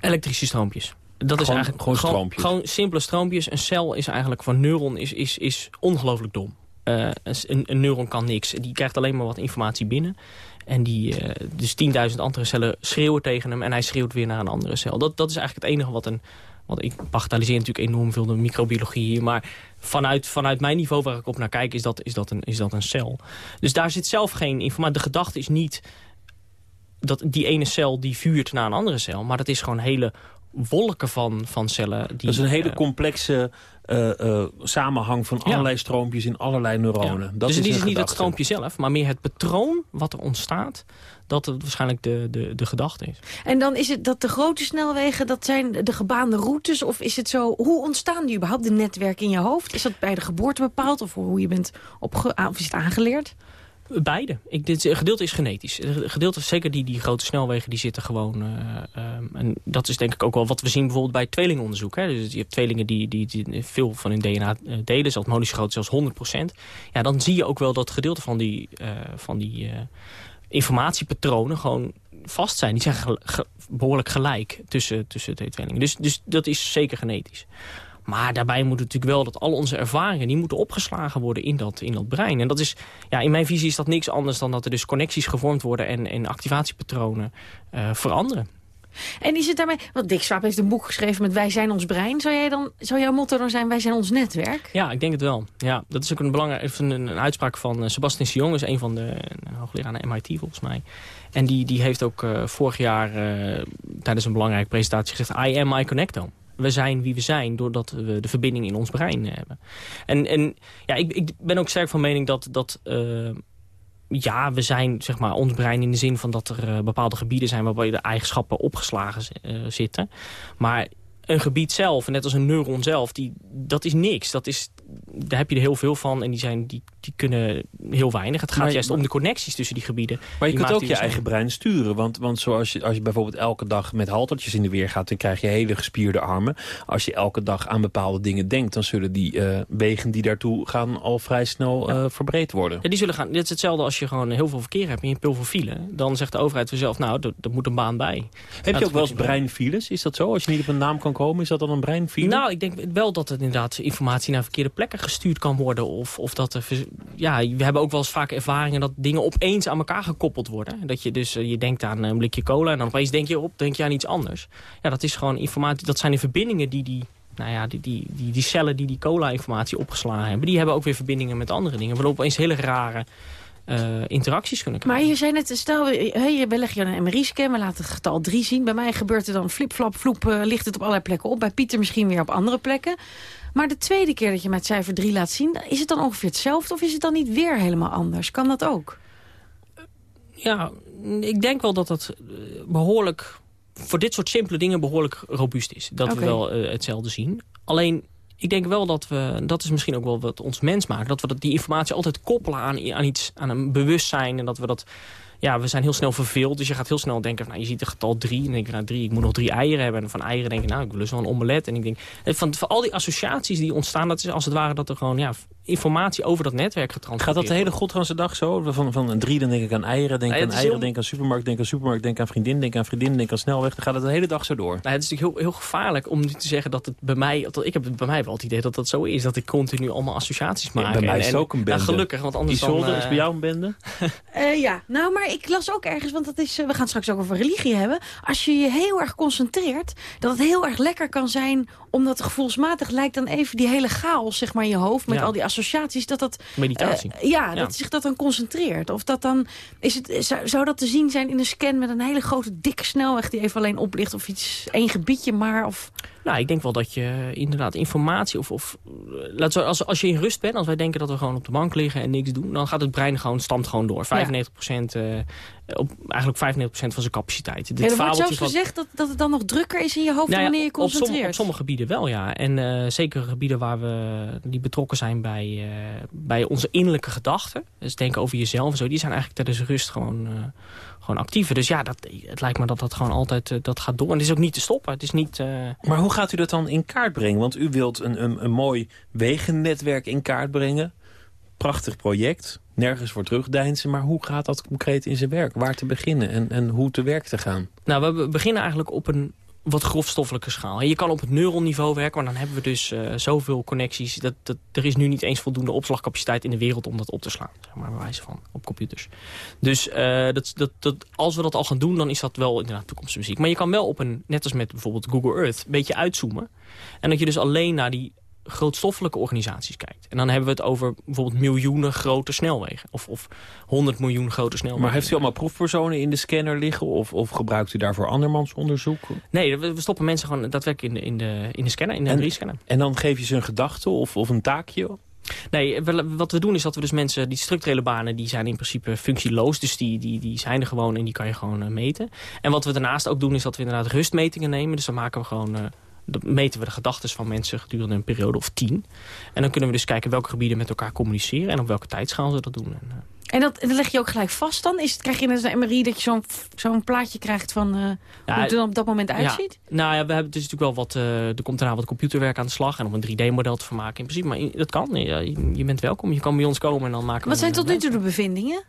Elektrische stroompjes. Dat gewoon, is eigenlijk gewoon, stroompjes. gewoon simpele stroompjes. Een cel is eigenlijk van neuron is, is, is ongelooflijk dom. Uh, een, een, neuron kan niks. Die krijgt alleen maar wat informatie binnen. En die, uh, dus 10.000 andere cellen schreeuwen tegen hem... en hij schreeuwt weer naar een andere cel. Dat, dat is eigenlijk het enige wat een... Want ik bagatelliseer natuurlijk enorm veel de microbiologie hier. Maar vanuit, vanuit mijn niveau waar ik op naar kijk, is dat, is, dat een, is dat een cel. Dus daar zit zelf geen informatie. De gedachte is niet dat die ene cel die vuurt naar een andere cel. Maar dat is gewoon hele wolken van, van cellen. Die, dat is een hele complexe uh, uh, samenhang van allerlei ja. stroompjes in allerlei neuronen. Ja. Dat dus is het is niet het stroompje zelf, maar meer het patroon wat er ontstaat dat het waarschijnlijk de, de, de gedachte is. En dan is het dat de grote snelwegen, dat zijn de gebaande routes? Of is het zo, hoe ontstaan die überhaupt, de netwerken in je hoofd? Is dat bij de geboorte bepaald of hoe je bent opge of is het aangeleerd? Beide. Ik, dit gedeelte is genetisch. Gedeelte, zeker die, die grote snelwegen, die zitten gewoon... Uh, um, en dat is denk ik ook wel wat we zien bijvoorbeeld bij tweelingonderzoek. Hè. Dus je hebt tweelingen die, die, die veel van hun DNA delen, zelfs monische grootte, zelfs 100%. Ja, dan zie je ook wel dat gedeelte van die, uh, van die informatiepatronen gewoon vast zijn. Die zijn behoorlijk gelijk tussen, tussen de twee tweelingen. Dus, dus dat is zeker genetisch. Maar daarbij moet natuurlijk wel dat al onze ervaringen... die moeten opgeslagen worden in dat, in dat brein. En dat is, ja, in mijn visie is dat niks anders dan dat er dus connecties gevormd worden... en, en activatiepatronen uh, veranderen. En is het daarmee... Want Dick Swaap heeft een boek geschreven met Wij zijn ons brein. Zou, jij dan, zou jouw motto dan zijn Wij zijn ons netwerk? Ja, ik denk het wel. Ja, dat is ook een belangrijke een, een uitspraak van uh, Sebastian Sion. is een van de hoogleraar aan de MIT volgens mij. En die, die heeft ook uh, vorig jaar tijdens een belangrijke presentatie gezegd... I am my connectome we zijn wie we zijn doordat we de verbinding in ons brein hebben. En, en ja, ik, ik ben ook sterk van mening dat, dat uh, ja, we zijn zeg maar ons brein in de zin van dat er uh, bepaalde gebieden zijn waarbij de eigenschappen opgeslagen uh, zitten. Maar een gebied zelf, net als een neuron zelf, die, dat is niks. Dat is, daar heb je er heel veel van en die, zijn, die, die kunnen heel weinig. Het gaat Maar- juist om de connecties tussen die gebieden. Maar je Die kunt ook je die eigen brein sturen. Want, want zoals je, als je bijvoorbeeld elke dag met haltertjes in de weer gaat... dan krijg je hele gespierde armen. Als je elke dag aan bepaalde dingen denkt... dan zullen die eh, wegen die daartoe gaan al vrij snel eh, verbreed worden. Ja, die zullen gaan. Dit is hetzelfde als je gewoon heel veel verkeer hebt en je pul file. Dan zegt de overheid vanzelf, nou, er er moet een baan bij. Heb je ook wel eens breinfiles? Is dat zo? Als je niet op een naam kan is dat dan een breinfile? Nou, ik denk wel dat het inderdaad informatie naar verkeerde plekken gestuurd kan worden. Of, of dat er, ja, we hebben ook wel eens vaak ervaringen dat dingen opeens aan elkaar gekoppeld worden. Dat je dus, eh, je denkt aan een blikje cola en dan opeens denk je op, denk je aan iets anders. Ja, dat is gewoon informatie, dat zijn de verbindingen die die, nou ja, die, die, die, die cellen die die cola-informatie opgeslagen hebben. Die hebben ook weer verbindingen met andere dingen. Waardoor opeens hele rare interacties kunnen krijgen. Maar je zei net, stel, hey, we leggen je een MRI-scan, we laten het getal 3 zien. Bij mij gebeurt er dan flip-flap, vloep, eh, ligt het op allerlei plekken op. Bij Pieter misschien weer op andere plekken. Maar de tweede keer dat je met cijfer 3 laat zien, is het dan ongeveer hetzelfde? Of is het dan niet weer helemaal anders? Kan dat ook? Ja, ik denk wel dat het eh, behoorlijk... voor dit soort simpele dingen behoorlijk robuust is. Dat we wel eh, hetzelfde zien. Alleen, ik denk wel dat we... dat is misschien ook wel wat ons mens maakt... dat we dat, die informatie altijd koppelen aan, aan iets, aan een bewustzijn... en dat we dat... Ja, we zijn heel snel verveeld, dus je gaat heel snel denken... nou, je ziet het getal drie en denk je, nou, drie, ik moet nog drie eieren hebben. En van eieren denk je, nou, ik wil dus wel een omelet. En ik denk, eh, van, van al die associaties die ontstaan... dat is als het ware dat er gewoon ja, informatie over dat netwerk getransporteerd Gaat dat de hele godganse dag zo? Van, van een drie, dan denk ik aan eieren, denk Nee, aan eieren, heel- denk aan supermarkt, denk aan supermarkt, denk aan vriendin, denk aan vriendin, denk aan snelweg. Dan gaat het de hele dag zo door. Nou, het is natuurlijk heel, heel gevaarlijk om nu te zeggen dat het bij mij... Dat, ik heb het bij mij wel het idee dat dat zo is. Dat ik continu allemaal associaties maak. bij mij En- is het ook een nou, gelukkig, want anders Isolde, dan... eh, is bij jou een bende? Eh, ja, nou, maar ik las ook ergens, want dat is, eh, we gaan het straks ook over religie hebben. Als je je heel erg concentreert, dat het heel erg lekker kan zijn... omdat gevoelsmatig lijkt dan even die hele chaos zeg maar, in je hoofd... met Ja. al die associaties, dat dat... Meditatie. eh, ja, Ja. dat zich dat dan concentreert. Of dat dan, is het, zou, zou dat te zien zijn in een scan met een hele grote dikke snelweg... die even alleen oplicht of iets, één gebiedje maar... Of, Nou, ik denk wel dat je inderdaad informatie of... of laat zo, als, als je in rust bent, als wij denken dat we gewoon op de bank liggen en niks doen... dan gaat het brein gewoon, stamt gewoon door. 95 procent, uh, op, eigenlijk 95% van zijn capaciteit. Dit er wordt zelfs gezegd dat, dat het dan nog drukker is in je hoofd nou wanneer je concentreert. Op, som, op, sommige gebieden wel, ja. En uh, zeker gebieden waar we, die betrokken zijn bij, uh, bij onze innerlijke gedachten. Dus denken over jezelf en zo. Die zijn eigenlijk tijdens rust gewoon gewoon actiever. Dus ja, dat, het lijkt me dat dat gewoon altijd uh, dat gaat door. En het is ook niet te stoppen. Het is niet, uh... Maar hoe gaat u dat dan in kaart brengen? Want u wilt een, een, een mooi wegennetwerk in kaart brengen. Prachtig project. Nergens voor terugdeinzen. Maar hoe gaat dat concreet in zijn werk? Waar te beginnen en, en hoe te werk te gaan? Nou, we beginnen eigenlijk op een wat grofstoffelijke schaal. En je kan op het neuronniveau werken, maar dan hebben we dus uh, zoveel connecties. Dat, dat, er is nu niet eens voldoende opslagcapaciteit in de wereld om dat op te slaan. Zeg maar bij wijze van, op computers. Dus uh, dat, dat, dat, als we dat al gaan doen, dan is dat wel inderdaad toekomstmuziek. Maar je kan wel op een, net als met bijvoorbeeld Google Earth, een beetje uitzoomen. En dat je dus alleen naar die grootstoffelijke organisaties kijkt. En dan hebben we het over bijvoorbeeld miljoenen grote snelwegen. Of, of 100 miljoen grote snelwegen. Maar heeft u allemaal proefpersonen in de scanner liggen? Of, of gebruikt u daarvoor andermans onderzoek? Nee, we, stoppen mensen gewoon daadwerkelijk in de, in de, in de scanner, in de en, scanner En dan geef je ze een gedachte of, of een taakje? Nee, wat we doen is dat we dus mensen, die structurele banen, die zijn in principe functieloos. Dus die, die, die zijn er gewoon en die kan je gewoon uh, meten. En wat we daarnaast ook doen is dat we inderdaad rustmetingen nemen. Dus dan maken we gewoon... Dan meten we de gedachten van mensen gedurende een periode of tien. En dan kunnen we dus kijken welke gebieden met elkaar communiceren... en op welke tijdschaal ze dat doen. En, uh... en dat, dat leg je ook gelijk vast dan? Is het, krijg je in een MRI dat je zo'n zo'n plaatje krijgt van uh, ja, hoe het er op dat moment uitziet? Ja, nou ja, we hebben dus natuurlijk wel wat... Uh, er komt daarna wat computerwerk aan de slag... en om een 3D-model te vermaken in principe. Maar dat kan, ja, je, je, bent welkom. Je kan bij ons komen en dan maken we... Wat zijn tot nu toe de bevindingen?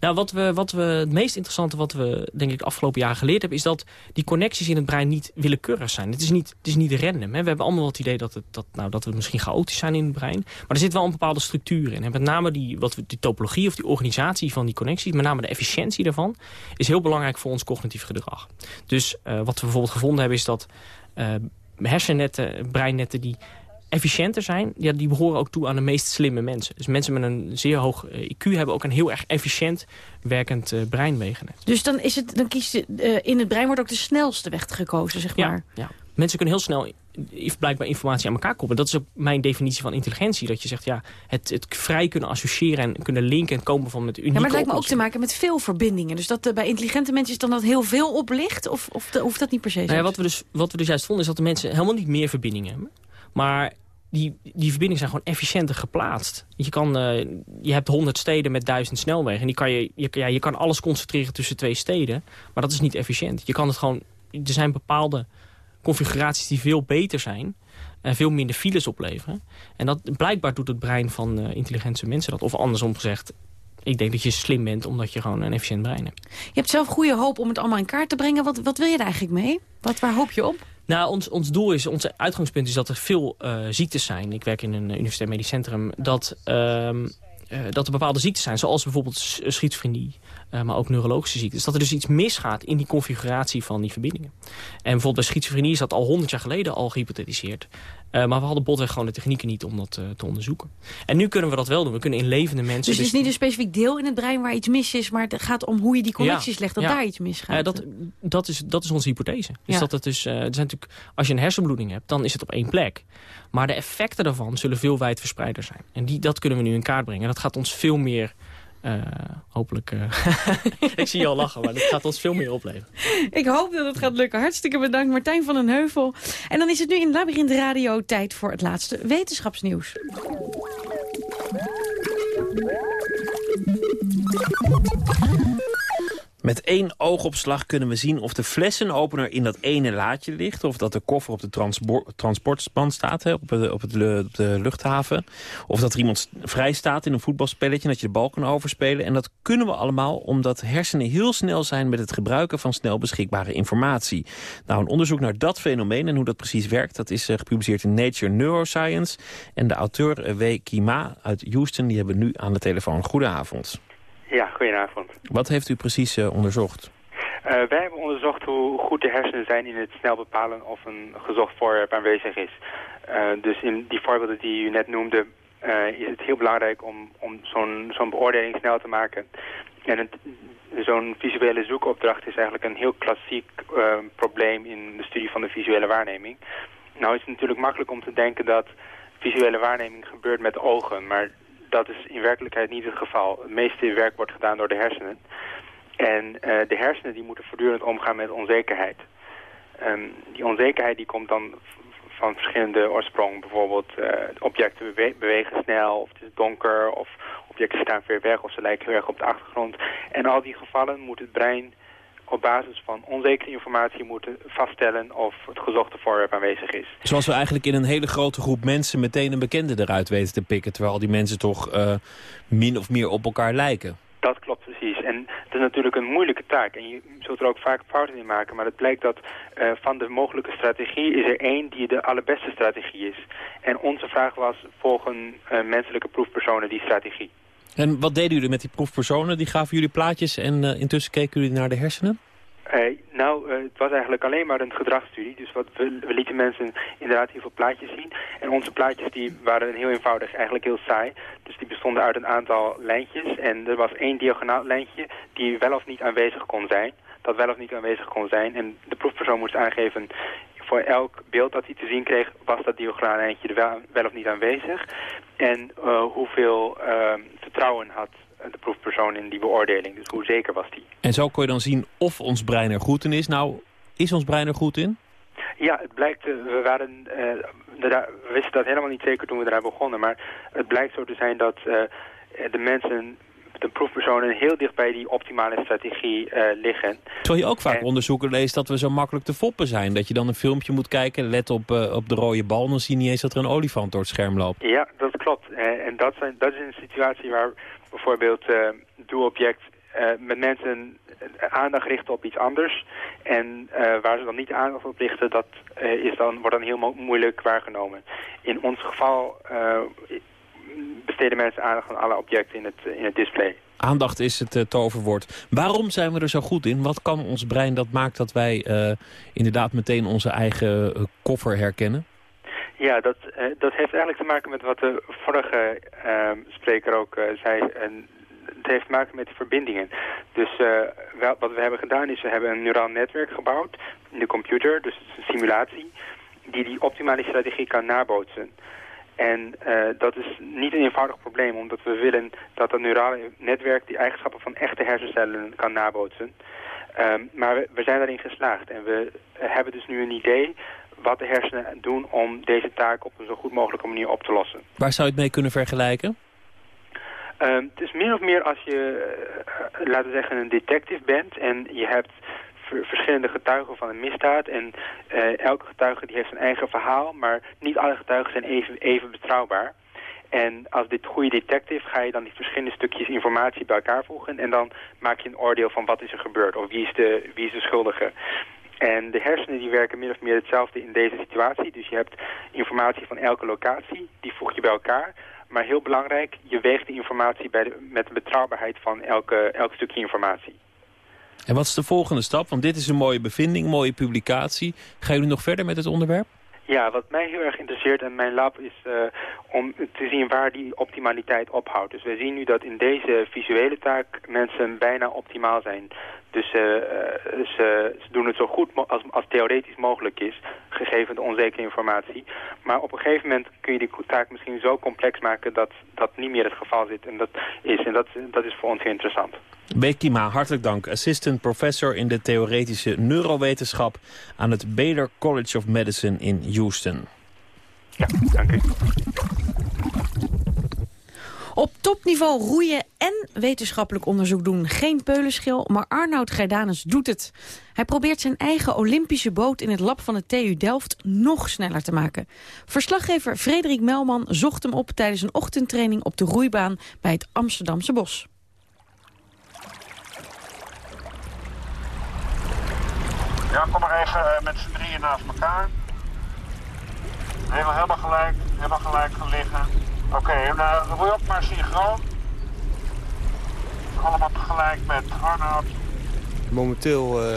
Nou, wat we, wat we, het meest interessante wat we denk ik de afgelopen jaren geleerd hebben... is dat die connecties in het brein niet willekeurig zijn. Het is niet, het is niet random. Hè. We hebben allemaal het idee dat, het, dat, nou, dat we misschien chaotisch zijn in het brein. Maar er zit wel een bepaalde structuur in. En met name die, wat we, die topologie of die organisatie van die connecties... met name de efficiëntie daarvan... is heel belangrijk voor ons cognitief gedrag. Dus uh, wat we bijvoorbeeld gevonden hebben is dat... Uh, hersennetten, breinnetten die efficiënter zijn, ja, die behoren ook toe aan de meest slimme mensen. Dus mensen met een zeer hoog eh, IQ hebben ook een heel erg efficiënt werkend uh, breinwegen. Dus dan, is het, dan kies je, uh, in het brein wordt ook de snelste weg gekozen, zeg maar. Ja, mensen kunnen heel snel blijkbaar informatie aan elkaar koppelen. Dat is ook mijn definitie van intelligentie. Dat je zegt, ja, het, het vrij kunnen associëren en kunnen linken en komen van met unieke Ja, maar het lijkt me ook te maken met veel verbindingen. Dus dat bij intelligente mensen is dan dat heel veel oplicht? Of, of de, hoeft dat niet per se nou ja, wat, we dus, wat we dus juist vonden is dat de mensen helemaal niet meer verbindingen hebben. Maar die, die verbindingen zijn gewoon efficiënter geplaatst. Je, kan, uh, je hebt honderd steden met duizend snelwegen. En die kan je, je, ja, je kan alles concentreren tussen twee steden. Maar dat is niet efficiënt. Je kan het gewoon, er zijn bepaalde configuraties die veel beter zijn. En veel minder files opleveren. En dat, blijkbaar doet het brein van uh, intelligente mensen dat. Of andersom gezegd, ik denk dat je slim bent omdat je gewoon een efficiënt brein hebt. Je hebt zelf goede hoop om het allemaal in kaart te brengen. Wat, wat wil je er eigenlijk mee? Wat, waar hoop je op? Nou, ons, ons doel is, ons uitgangspunt is dat er veel uh, ziektes zijn. Ik werk in een universitair medisch centrum. Dat, uh, dat er bepaalde ziektes zijn, zoals bijvoorbeeld schizofrenie. Maar ook neurologische ziektes. Dat er dus iets misgaat in die configuratie van die verbindingen. En bijvoorbeeld bij schizofrenie is dat al honderd jaar geleden al gehypothetiseerd. Uh, maar we hadden botweg gewoon de technieken niet om dat uh, te onderzoeken. En nu kunnen we dat wel doen. We kunnen in levende mensen... Dus het is dus niet een specifiek deel in het brein waar iets mis is... maar het gaat om hoe je die connecties legt, dat daar iets misgaat. Uh, dat, dat, is, dat is onze hypothese. Dus dat het dus, er zijn natuurlijk, als je een hersenbloeding hebt, dan is het op één plek. Maar de effecten daarvan zullen veel wijd verspreider zijn. En die, dat kunnen we nu in kaart brengen. En dat gaat ons veel meer uh, hopelijk... Uh, ik zie je al lachen, maar dat gaat ons veel meer opleveren. Ik hoop dat het gaat lukken. Hartstikke bedankt Martijn van den Heuvel. En dan is het nu in Labyrinth Radio tijd voor het laatste wetenschapsnieuws. Met één oogopslag kunnen we zien of de flessenopener in dat ene laadje ligt... of dat de koffer op de transportband staat hè, op, de, op, het, op, de luchthaven. Of dat er iemand vrij staat in een voetbalspelletje... dat je de bal kan overspelen. En dat kunnen we allemaal omdat hersenen heel snel zijn... met het gebruiken van snel beschikbare informatie. Nou, een onderzoek naar dat fenomeen en hoe dat precies werkt... dat is uh, gepubliceerd in Nature Neuroscience. En de auteur uh, W. Kima uit Houston, die hebben we nu aan de telefoon. Goedenavond. Ja, goedenavond. Wat heeft u precies uh, onderzocht? Uh, wij hebben onderzocht hoe goed de hersenen zijn in het snel bepalen of een gezocht voorwerp aanwezig is. Uh, dus in die voorbeelden die u net noemde is het heel belangrijk om, om zo'n zo'n beoordeling snel te maken. En zo'n visuele zoekopdracht is eigenlijk een heel klassiek probleem in de studie van de visuele waarneming. Nou is het natuurlijk makkelijk om te denken dat visuele waarneming gebeurt met ogen, maar dat is in werkelijkheid niet het geval. Het meeste werk wordt gedaan door de hersenen. En uh, de hersenen die moeten voortdurend omgaan met onzekerheid. Um, die onzekerheid die komt dan van verschillende oorsprong. Bijvoorbeeld uh, objecten bewe bewegen snel, of het is donker, of objecten staan ver weg, of ze lijken heel erg op de achtergrond. En al die gevallen moet het brein op basis van onzekere informatie moeten vaststellen of het gezochte voorwerp aanwezig is. Zoals we eigenlijk in een hele grote groep mensen meteen een bekende eruit weten te pikken, terwijl die mensen toch uh, min of meer op elkaar lijken. Dat klopt precies. En het is natuurlijk een moeilijke taak. En je zult er ook vaak fouten in maken. Maar het blijkt dat uh, van de mogelijke strategie is er één die de allerbeste strategie is. En onze vraag was, volgen uh, menselijke proefpersonen die strategie? En wat deden jullie met die proefpersonen? Die gaven jullie plaatjes en uh, intussen keken jullie naar de hersenen? Uh, nou, uh, het was eigenlijk alleen maar een gedragsstudie. Dus wat we, lieten mensen inderdaad heel veel plaatjes zien. En onze plaatjes die waren heel eenvoudig, eigenlijk heel saai. Dus die bestonden uit een aantal lijntjes. En er was één diagonaal lijntje die wel of niet aanwezig kon zijn. Dat wel of niet aanwezig kon zijn. En de proefpersoon moest aangeven voor elk beeld dat hij te zien kreeg, was dat diagonaal lijntje er wel of niet aanwezig. En uh, hoeveel uh, vertrouwen had de proefpersoon in die beoordeling. Dus hoe zeker was die. En zo kon je dan zien of ons brein er goed in is. Nou, is ons brein er goed in? Ja, het blijkt, uh, we, waren, we wisten dat helemaal niet zeker toen we eraan begonnen. Maar het blijkt zo te zijn dat de mensen de proefpersonen heel dicht bij die optimale strategie uh, liggen. Terwijl je ook vaak en... onderzoeken leest dat we zo makkelijk te foppen zijn. Dat je dan een filmpje moet kijken, let op, uh, op de rode bal... dan zie je niet eens dat er een olifant door het scherm loopt. Ja, dat klopt. Uh, en dat, zijn, dat is een situatie waar bijvoorbeeld doelobject met mensen aandacht richten op iets anders. En waar ze dan niet aandacht op richten, dat is dan, wordt dan heel mo moeilijk waargenomen. In ons geval besteden mensen aandacht aan alle objecten in het, in het display. Aandacht is het uh, toverwoord. Waarom zijn we er zo goed in? Wat kan ons brein dat maakt dat wij uh, inderdaad meteen onze eigen uh, koffer herkennen? Ja, dat, dat heeft eigenlijk te maken met wat de vorige ehm, spreker ook zei. En het heeft te maken met verbindingen. Dus wel, wat we hebben gedaan is, we hebben een neuraal netwerk gebouwd in de computer. Dus het is een simulatie die die optimale strategie kan nabootsen. En uh, dat is niet een eenvoudig probleem, omdat we willen dat dat neurale netwerk die eigenschappen van echte hersencellen kan nabootsen. Um, maar we, we, zijn daarin geslaagd en we hebben dus nu een idee wat de hersenen doen om deze taak op een zo goed mogelijke manier op te lossen. Waar zou je het mee kunnen vergelijken? Um, het is min of meer als je, uh, laten we zeggen, een detective bent en je hebt verschillende getuigen van een misdaad. En uh, elke getuige die heeft zijn eigen verhaal, maar niet alle getuigen zijn even, even betrouwbaar. En als dit goede detective ga je dan die verschillende stukjes informatie bij elkaar voegen... en dan maak je een oordeel van wat is er gebeurd of wie is de, wie is de schuldige. En de hersenen die werken min of meer hetzelfde in deze situatie. Dus je hebt informatie van elke locatie, die voeg je bij elkaar. Maar heel belangrijk, je weegt de informatie bij met de betrouwbaarheid van elke, elk stukje informatie. En wat is de volgende stap? Want dit is een mooie bevinding, mooie publicatie. Gaan jullie nog verder met het onderwerp? Ja, wat mij heel erg interesseert in mijn lab is uh, om te zien waar die optimaliteit ophoudt. Dus we zien nu dat in deze visuele taak mensen bijna optimaal zijn. Dus uh, ze, ze, doen het zo goed als, als theoretisch mogelijk is, gegeven de onzekere informatie. Maar op een gegeven moment kun je die taak misschien zo complex maken dat dat niet meer het geval zit. En dat is, en dat, dat is voor ons heel interessant. Bekima, hartelijk dank. Assistant professor in de theoretische neurowetenschap aan het Baylor College of Medicine in Houston. Ja, dank u. Op topniveau roeien en wetenschappelijk onderzoek doen. Geen peulenschil, maar Arnoud Geidanus doet het. Hij probeert zijn eigen Olympische boot in het lab van de TU Delft nog sneller te maken. Verslaggever Frederik Melman zocht hem op tijdens een ochtendtraining op de roeibaan bij het Amsterdamse Bos. Ja, kom maar even uh, met z'n drieën naast elkaar. Helemaal, helemaal gelijk, helemaal gelijk gaan liggen. Oké, okay, en uh, roei op maar synchroon. Allemaal tegelijk met Arnoud. Momenteel uh,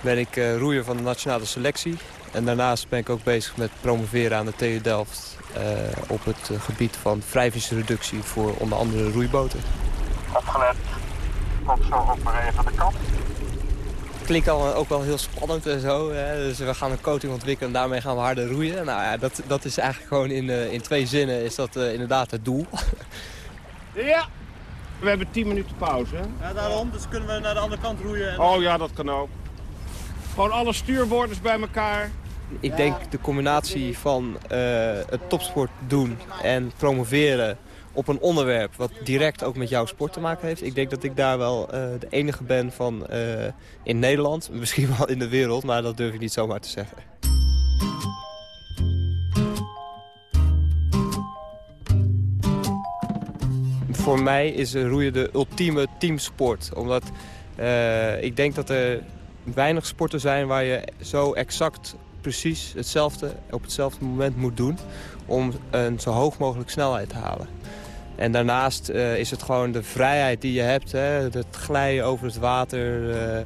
ben ik uh, roeier van de nationale selectie. En daarnaast ben ik ook bezig met promoveren aan de TU Delft... op het gebied van wrijvingsreductie voor onder andere roeiboten. Opgelet. Kom zo ook maar even aan de kant. Klinkt al, ook wel heel spannend en zo. Hè. Dus we gaan een coating ontwikkelen en daarmee gaan we harder roeien. Nou ja, dat, dat is eigenlijk gewoon in, in twee zinnen is dat inderdaad het doel. Ja, we hebben 10 minuten pauze. Ja, daarom. Dus kunnen we naar de andere kant roeien. En... Oh ja, dat kan ook. Gewoon alle stuurboorders bij elkaar. Ik denk de combinatie van uh, het topsport doen en promoveren op een onderwerp wat direct ook met jouw sport te maken heeft. Ik denk dat ik daar wel uh, de enige ben van uh, in Nederland, misschien wel in de wereld, maar dat durf ik niet zomaar te zeggen. Voor mij is roeien de ultieme teamsport, omdat ik denk dat er weinig sporten zijn waar je zo exact precies hetzelfde op hetzelfde moment moet doen om een zo hoog mogelijk snelheid te halen. En daarnaast uh, is het gewoon de vrijheid die je hebt, hè? het glijden over het water. Uh,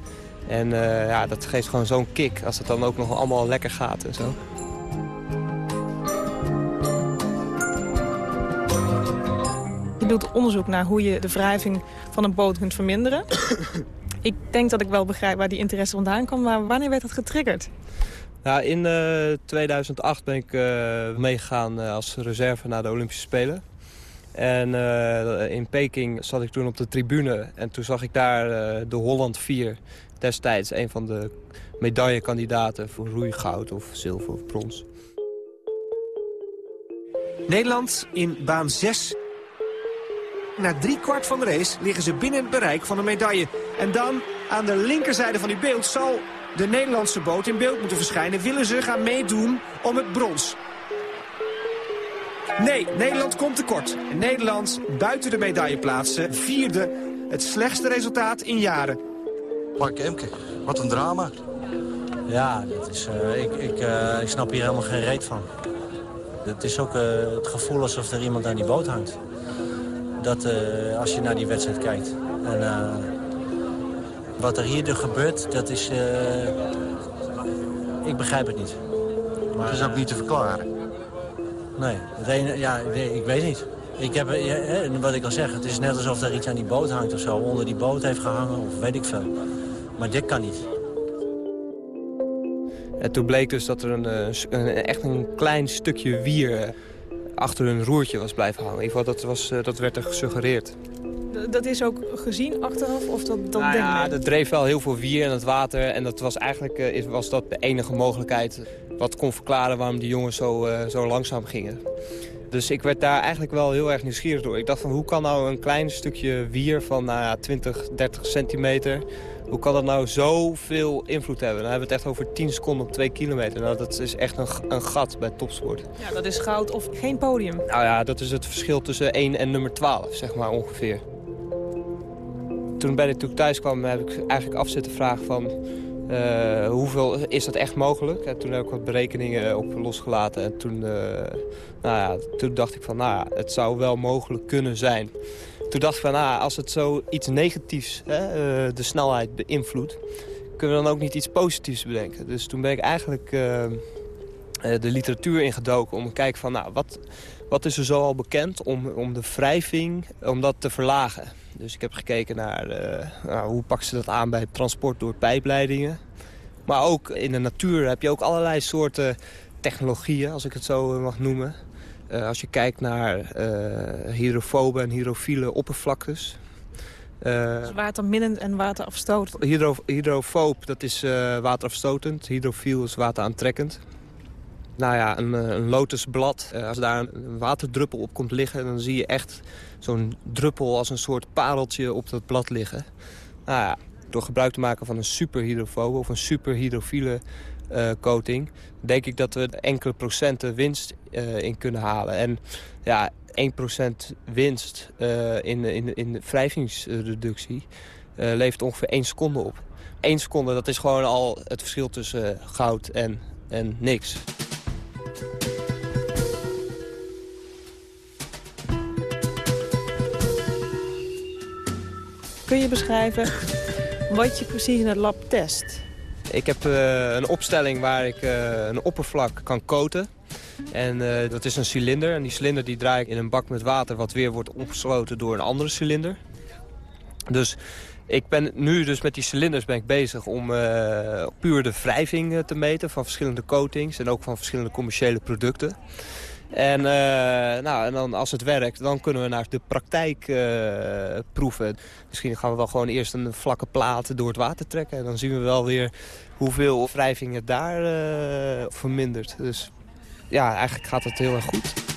en uh, ja, dat geeft gewoon zo'n kick als het dan ook nog allemaal lekker gaat en zo. Je doet onderzoek naar hoe je de wrijving van een boot kunt verminderen. ik denk dat ik wel begrijp waar die interesse vandaan kwam, maar wanneer werd dat getriggerd? Nou, in uh, 2008 ben ik meegegaan als reserve naar de Olympische Spelen. En in Peking zat ik toen op de tribune en toen zag ik daar de Holland 4 destijds een van de medaillekandidaten voor roeigoud of zilver of brons. Nederland in baan 6. Na drie kwart van de race liggen ze binnen het bereik van een medaille. En dan aan de linkerzijde van uw beeld zal de Nederlandse boot in beeld moeten verschijnen. Willen ze gaan meedoen om het brons? Nee, Nederland komt tekort. Nederland buiten de medailleplaatsen. Vierde, het slechtste resultaat in jaren. Mark Emke, wat een drama. Ja, dat is, uh, ik, ik, uh, ik snap hier helemaal geen reet van. Het is ook uh, het gevoel alsof er iemand aan die boot hangt. Dat als je naar die wedstrijd kijkt. En, wat er hier gebeurt, dat is... ik begrijp het niet. Maar, het is ook niet te verklaren. Nee, het ene, ja, nee, ik weet niet. Ik heb, ja, wat ik al zeg, het is net alsof er iets aan die boot hangt of zo. Onder die boot heeft gehangen of weet ik veel. Maar dit kan niet. En toen bleek dus dat er een, een, echt een klein stukje wier achter hun roertje was blijven hangen. In ieder geval, dat, was, dat werd er gesuggereerd. Dat is ook gezien achteraf? Of dat, dat nou ja, er dreef wel heel veel wier in het water. En dat was eigenlijk was dat de enige mogelijkheid wat kon verklaren waarom die jongens zo, uh, zo langzaam gingen. Dus ik werd daar eigenlijk wel heel erg nieuwsgierig door. Ik dacht van hoe kan nou een klein stukje wier van nou ja, 20, 30 centimeter... hoe kan dat nou zoveel invloed hebben? Dan hebben we het echt over 10 seconden op 2 kilometer. Nou, dat is echt een, een gat bij topsport. Ja, dat is goud of geen podium. Nou ja, dat is het verschil tussen 1 en nummer 12, zeg maar ongeveer. Toen bij ik thuis kwam, heb ik eigenlijk af zitten vragen van... Uh, hoeveel is dat echt mogelijk? En toen heb ik wat berekeningen op losgelaten. En toen, uh, nou ja, toen dacht ik van, nou het zou wel mogelijk kunnen zijn. Toen dacht ik van, nou, als het zoiets negatiefs, hè, uh, de snelheid beïnvloedt... kunnen we dan ook niet iets positiefs bedenken. Dus toen ben ik eigenlijk de literatuur ingedoken om te kijken van, nou, wat, wat is er zo al bekend om, om de wrijving, om dat te verlagen? Dus ik heb gekeken naar uh, nou, hoe pakken ze dat aan bij transport door pijpleidingen. Maar ook in de natuur heb je ook allerlei soorten technologieën, als ik het zo mag noemen. Uh, als je kijkt naar uh, hydrofobe en hydrofiele oppervlaktes. dus waterminnend en waterafstotend? Hydro, hydrofoob, dat is waterafstotend. Hydrofiel is wateraantrekkend nou ja, een, een lotusblad. als daar een waterdruppel op komt liggen... dan zie je echt zo'n druppel als een soort pareltje op dat blad liggen. Nou ja, door gebruik te maken van een superhydrofobe of een superhydrofiele uh, coating... denk ik dat we enkele procenten winst in kunnen halen. En ja, 1% winst in, in, in wrijvingsreductie levert ongeveer 1 seconde op. 1 seconde, dat is gewoon al het verschil tussen goud en, en niks. Kun je beschrijven wat je precies in het lab test? Ik heb uh, een opstelling waar ik uh, een oppervlak kan coaten. En uh, dat is een cilinder. En die cilinder die draai ik in een bak met water... wat weer wordt opgesloten door een andere cilinder. Dus Ik ben nu dus met die cilinders ben ik bezig om uh, puur de wrijving te meten van verschillende coatings en ook van verschillende commerciële producten. En, uh, nou, en dan als het werkt, dan kunnen we naar de praktijk proeven. Misschien gaan we wel gewoon eerst een vlakke plaat door het water trekken. En dan zien we wel weer hoeveel wrijving het daar vermindert. Dus ja, eigenlijk gaat het heel erg goed.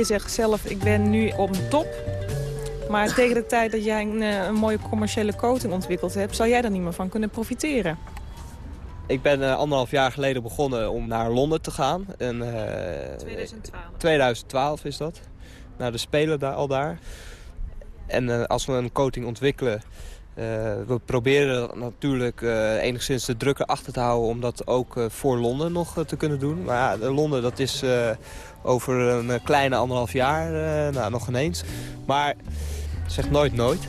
Je zegt zelf, ik ben nu op top. Maar tegen de tijd dat jij een, een, mooie commerciële coating ontwikkeld hebt... zou jij daar niet meer van kunnen profiteren? Ik ben uh, anderhalf jaar geleden begonnen om naar Londen te gaan. En, uh, 2012. 2012 is dat. Naar de Spelen daar, al daar. En uh, als we een coating ontwikkelen... we proberen natuurlijk enigszins de druk achter te houden... om dat ook voor Londen nog te kunnen doen. Maar ja, Londen dat is over een kleine anderhalf jaar nou, nog ineens. Maar Zeg nooit nooit.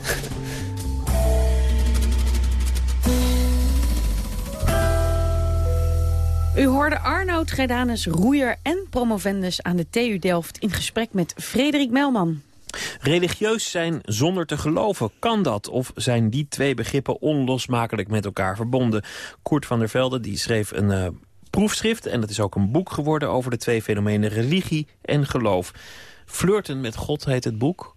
U hoorde Arnoud Gedanus, roeier en promovendus aan de TU Delft... in gesprek met Frederik Melman. Religieus zijn zonder te geloven, kan dat? Of zijn die twee begrippen onlosmakelijk met elkaar verbonden? Koert van der Velde die schreef een uh, proefschrift... en dat is ook een boek geworden over de twee fenomenen religie en geloof. Flirten met God heet het boek.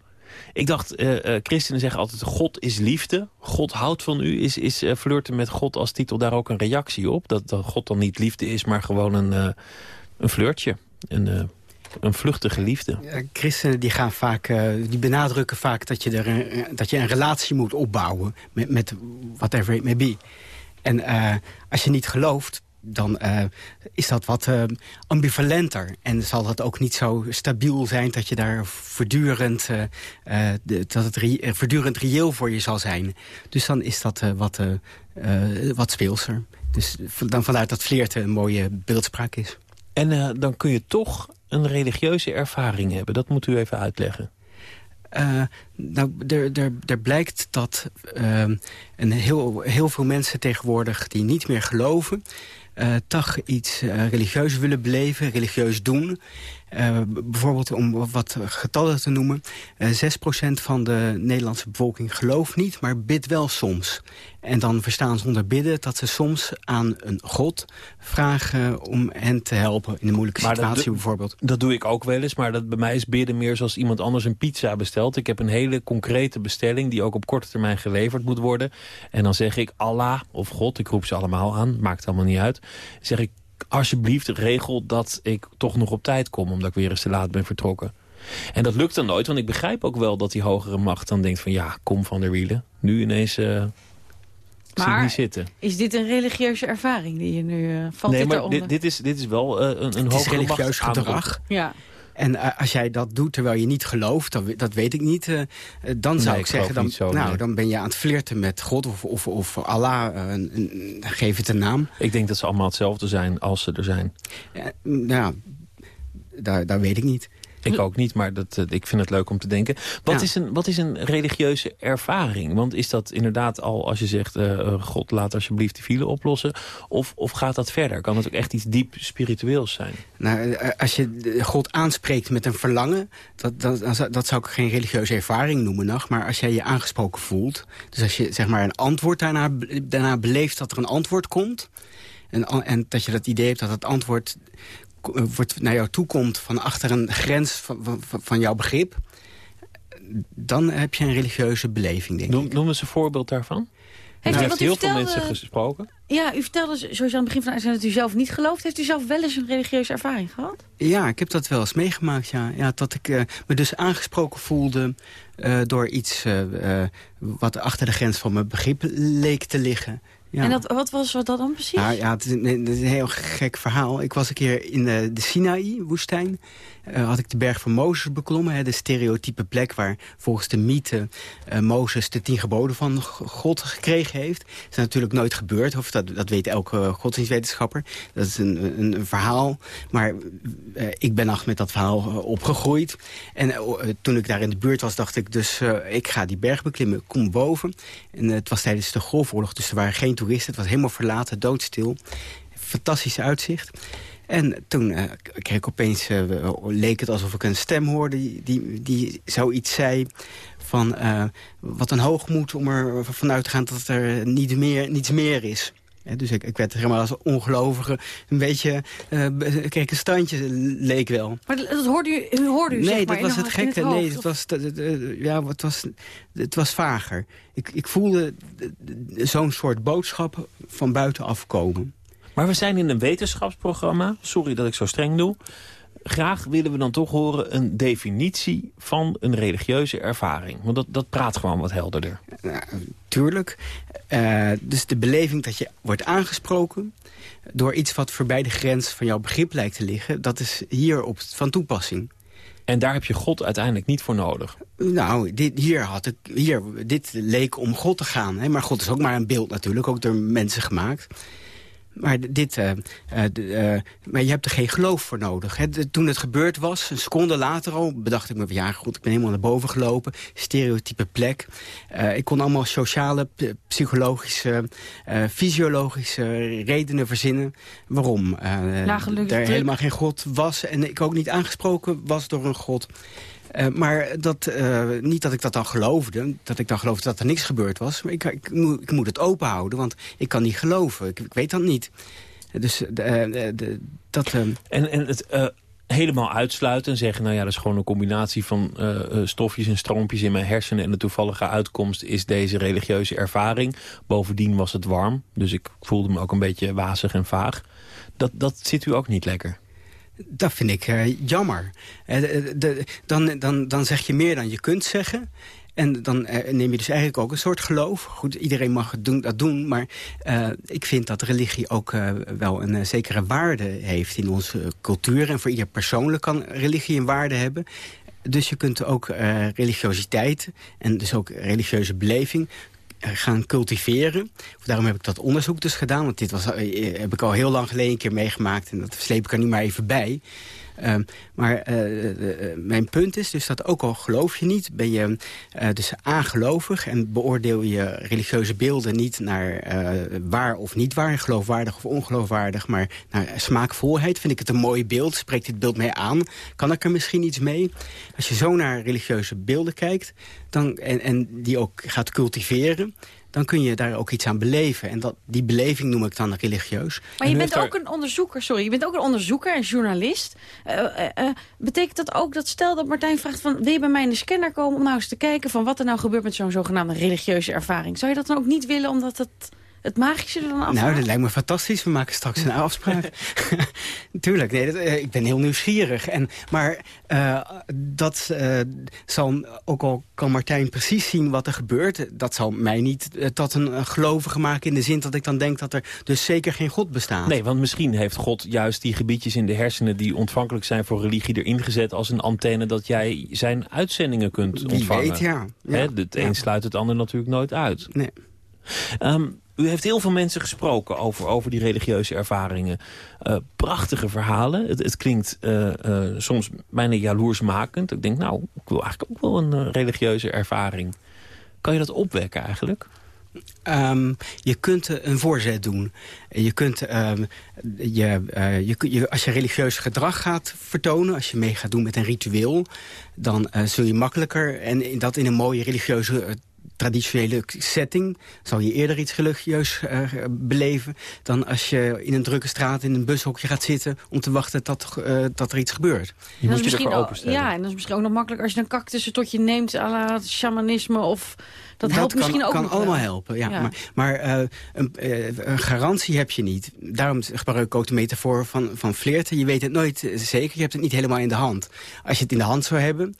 Ik dacht, uh, uh, christenen zeggen altijd, God is liefde. God houdt van u. Is, is uh, flirten met God als titel daar ook een reactie op? Dat, dat God dan niet liefde is, maar gewoon een, een flirtje. Een, een vluchtige liefde. Christenen die gaan vaak, die benadrukken vaak dat je, er een, dat je een relatie moet opbouwen met, met whatever it may be. En als je niet gelooft, dan uh, is dat wat uh, ambivalenter. En zal dat ook niet zo stabiel zijn dat je daar voortdurend, uh, de, dat het re voortdurend reëel voor je zal zijn. Dus dan is dat wat, wat speelser. Dus dan vanuit dat flirten een mooie beeldspraak is. En dan kun je toch een religieuze ervaring hebben. Dat moet u even uitleggen. Uh, nou, er, er, er blijkt dat uh, een heel, heel veel mensen tegenwoordig die niet meer geloven toch iets uh, religieus willen beleven, religieus doen. Uh, bijvoorbeeld om wat getallen te noemen. Uh, 6% van de Nederlandse bevolking gelooft niet, maar bidt wel soms. En dan verstaan ze onder bidden dat ze soms aan een god vragen om hen te helpen in een moeilijke situatie dat, bijvoorbeeld. Dat doe ik ook wel eens, maar dat bij mij is bidden meer zoals iemand anders een pizza bestelt. Ik heb een hele concrete bestelling die ook op korte termijn geleverd moet worden. En dan zeg ik Allah of God, ik roep ze allemaal aan, maakt allemaal niet uit. Zeg ik alsjeblieft regel dat ik toch nog op tijd kom... omdat ik weer eens te laat ben vertrokken. En dat lukt dan nooit, want ik begrijp ook wel dat die hogere macht dan denkt van... ja, kom van der wielen, nu ineens uh, maar niet zitten. is dit een religieuze ervaring die je nu uh, valt nee, dit maar? Dit, dit, is, dit is wel uh, een, een het hogere is religieus gedrag. Ja. En uh, als jij dat doet terwijl je niet gelooft, dat, dat weet ik niet... Uh, dan zou ik zeggen, dan, zo, nou, nee. dan ben je aan het flirten met God of, of, of Allah. Uh, een, geef het een naam. Ik denk dat ze allemaal hetzelfde zijn als ze er zijn. nou, daar, daar weet ik niet. Ik ook niet, maar dat, uh, ik vind het leuk om te denken. Wat, ja. is een, wat is een religieuze ervaring? Want is dat inderdaad al als je zegt... Uh, God, laat alsjeblieft die file oplossen? Of, of gaat dat verder? Kan het ook echt iets diep spiritueels zijn? Nou, als je God aanspreekt met een verlangen... Dat, dat, dat zou ik geen religieuze ervaring noemen nog. Maar als jij je aangesproken voelt... dus als je zeg maar, een antwoord daarna, daarna beleeft dat er een antwoord komt... En, en dat je dat idee hebt dat het antwoord wordt naar jou toe komt van achter een grens van, van, van jouw begrip... dan heb je een religieuze beleving, denk Noem, ik. Noem eens een voorbeeld daarvan. Heeft u u, heeft heel vertelde, veel mensen gesproken. Ja, u vertelde zoals aan het begin van de uitzending dat u zelf niet gelooft. Heeft u zelf wel eens een religieuze ervaring gehad? Ja, ik heb dat wel eens meegemaakt, ja. ja dat ik uh, me dus aangesproken voelde uh, door iets uh, wat achter de grens van mijn begrip leek te liggen. Ja. En dat, wat was dat dan precies? Nou, ja, het is, een, het is, een, heel gek verhaal. Ik was een keer in de, de Sinaï-woestijn. Uh, had ik de berg van Mozes beklommen. Hè, de stereotype plek waar volgens de mythe uh, Mozes de tien geboden van God gekregen heeft. Dat is natuurlijk nooit gebeurd. Of dat, dat weet elke godsdienstwetenschapper. Dat is een, een, een verhaal. Maar uh, ik ben nog met dat verhaal opgegroeid. En toen ik daar in de buurt was, dacht ik dus... ik ga die berg beklimmen, kom boven. En het was tijdens de Golfoorlog, dus er waren geen toeristen. Het was helemaal verlaten, doodstil fantastisch uitzicht. En toen uh, kreeg ik opeens, leek het alsof ik een stem hoorde... die, die, zoiets zei van wat een hoogmoed om er vanuit te gaan... dat er niet meer, niets meer is dus ik, ik werd helemaal als ongelovige een beetje... Uh, kreeg een standje, leek wel. Maar dat hoorde u, u hoorde u Nee, zeg maar, dat was het gekke. Het nee, het was, ja, het, was, het was vager. Ik, ik voelde zo'n soort boodschap van buitenaf komen. Maar we zijn in een wetenschapsprogramma. Sorry dat ik zo streng doe graag willen we dan toch horen een definitie van een religieuze ervaring. Want dat, dat praat gewoon wat helderder. Tuurlijk. Uh, dus de beleving dat je wordt aangesproken door iets wat voorbij de grens van jouw begrip lijkt te liggen... dat is hier op van toepassing. En daar heb je God uiteindelijk niet voor nodig? Nou, dit, hier, had ik, hier, dit leek om God te gaan. Hè? Maar God is ook maar een beeld natuurlijk, ook door mensen gemaakt. Maar, dit, uh, uh, maar je hebt er geen geloof voor nodig. Hè. toen het gebeurd was, een seconde later al, bedacht ik me... ja, goed, ik ben helemaal naar boven gelopen. Stereotype plek. ik kon allemaal sociale, psychologische, fysiologische redenen verzinnen... waarom er helemaal geen God was... en ik ook niet aangesproken was door een God... Uh, maar dat, uh, niet dat ik dat dan geloofde. Dat ik dan geloofde dat er niks gebeurd was. Maar ik, ik, moet, ik moet het open houden, want ik kan niet geloven. Ik, ik weet dat niet. Dus uh, de, dat... En, en het helemaal uitsluiten en zeggen... nou ja, dat is gewoon een combinatie van stofjes en stroompjes in mijn hersenen... en de toevallige uitkomst is deze religieuze ervaring. Bovendien was het warm, dus ik voelde me ook een beetje wazig en vaag. Dat, dat zit u ook niet lekker? Dat vind ik uh, jammer. De, dan, dan, dan zeg je meer dan je kunt zeggen. En dan uh, neem je dus eigenlijk ook een soort geloof. Goed, iedereen mag het doen, dat doen. Maar ik vind dat religie ook wel een zekere waarde heeft in onze cultuur. En voor ieder persoonlijk kan religie een waarde hebben. Dus je kunt ook religiositeit en dus ook religieuze beleving gaan cultiveren. Daarom heb ik dat onderzoek dus gedaan. Want dit was, eh, heb ik al heel lang geleden een keer meegemaakt. En dat sleep ik er nu maar even bij. Ehm, maar uh, mijn punt is dus dat ook al geloof je niet... ben je dus aangelovig en beoordeel je religieuze beelden niet naar waar of niet waar... geloofwaardig of ongeloofwaardig, maar naar smaakvolheid. Vind ik het een mooi beeld? Spreekt dit beeld mij aan? Kan ik er misschien iets mee? Als je zo naar religieuze beelden kijkt dan, en, en die ook gaat cultiveren dan kun je daar ook iets aan beleven. En dat, die beleving noem ik dan religieus. Maar je bent ook een onderzoeker, sorry, je bent ook een onderzoeker en journalist. Uh, uh, betekent dat ook dat stel dat Martijn vraagt van... wil je bij mij in de scanner komen om nou eens te kijken... van wat er nou gebeurt met zo'n zogenaamde religieuze ervaring? Zou je dat dan ook niet willen omdat het het magische er dan af? Nou, dat lijkt me fantastisch. We maken straks een afspraak. Tuurlijk, nee, dat, ik ben heel nieuwsgierig. En, maar uh, dat uh, zal, ook al kan Martijn precies zien wat er gebeurt... dat zal mij niet uh, tot een gelovige maken in de zin dat ik dan denk... dat er dus zeker geen God bestaat. Nee, want misschien heeft God juist die gebiedjes in de hersenen... die ontvankelijk zijn voor religie erin gezet als een antenne... dat jij zijn uitzendingen kunt Wie ontvangen. weet, ja. ja. Hè, het een sluit het ander natuurlijk nooit uit. Nee. Um, u heeft heel veel mensen gesproken over, over die religieuze ervaringen. Uh, prachtige verhalen. Het, het klinkt uh, uh, soms bijna jaloersmakend. Ik denk, nou, ik wil eigenlijk ook wel een religieuze ervaring. Kan je dat opwekken eigenlijk? Um, je kunt een voorzet doen. Je kunt, um, je, je, als je religieus gedrag gaat vertonen... als je mee gaat doen met een ritueel... dan zul je makkelijker, en dat in een mooie religieuze traditionele setting... zal je eerder iets religieus uh, beleven... dan als je in een drukke straat in een bushokje gaat zitten... om te wachten tot, uh, dat er iets gebeurt. Je moet je ervoor openstellen. Ja, en dat is misschien ook nog makkelijk als je een cactus tot je neemt... à la shamanisme of... Dat, helpt kan, misschien ook kan nog allemaal wel. helpen, ja. ja. Maar, maar uh, een, uh, een, garantie heb je niet. Daarom gebruik ik ook de metafoor van, van flirten. Je weet het nooit zeker, je hebt het niet helemaal in de hand. Als je het in de hand zou hebben...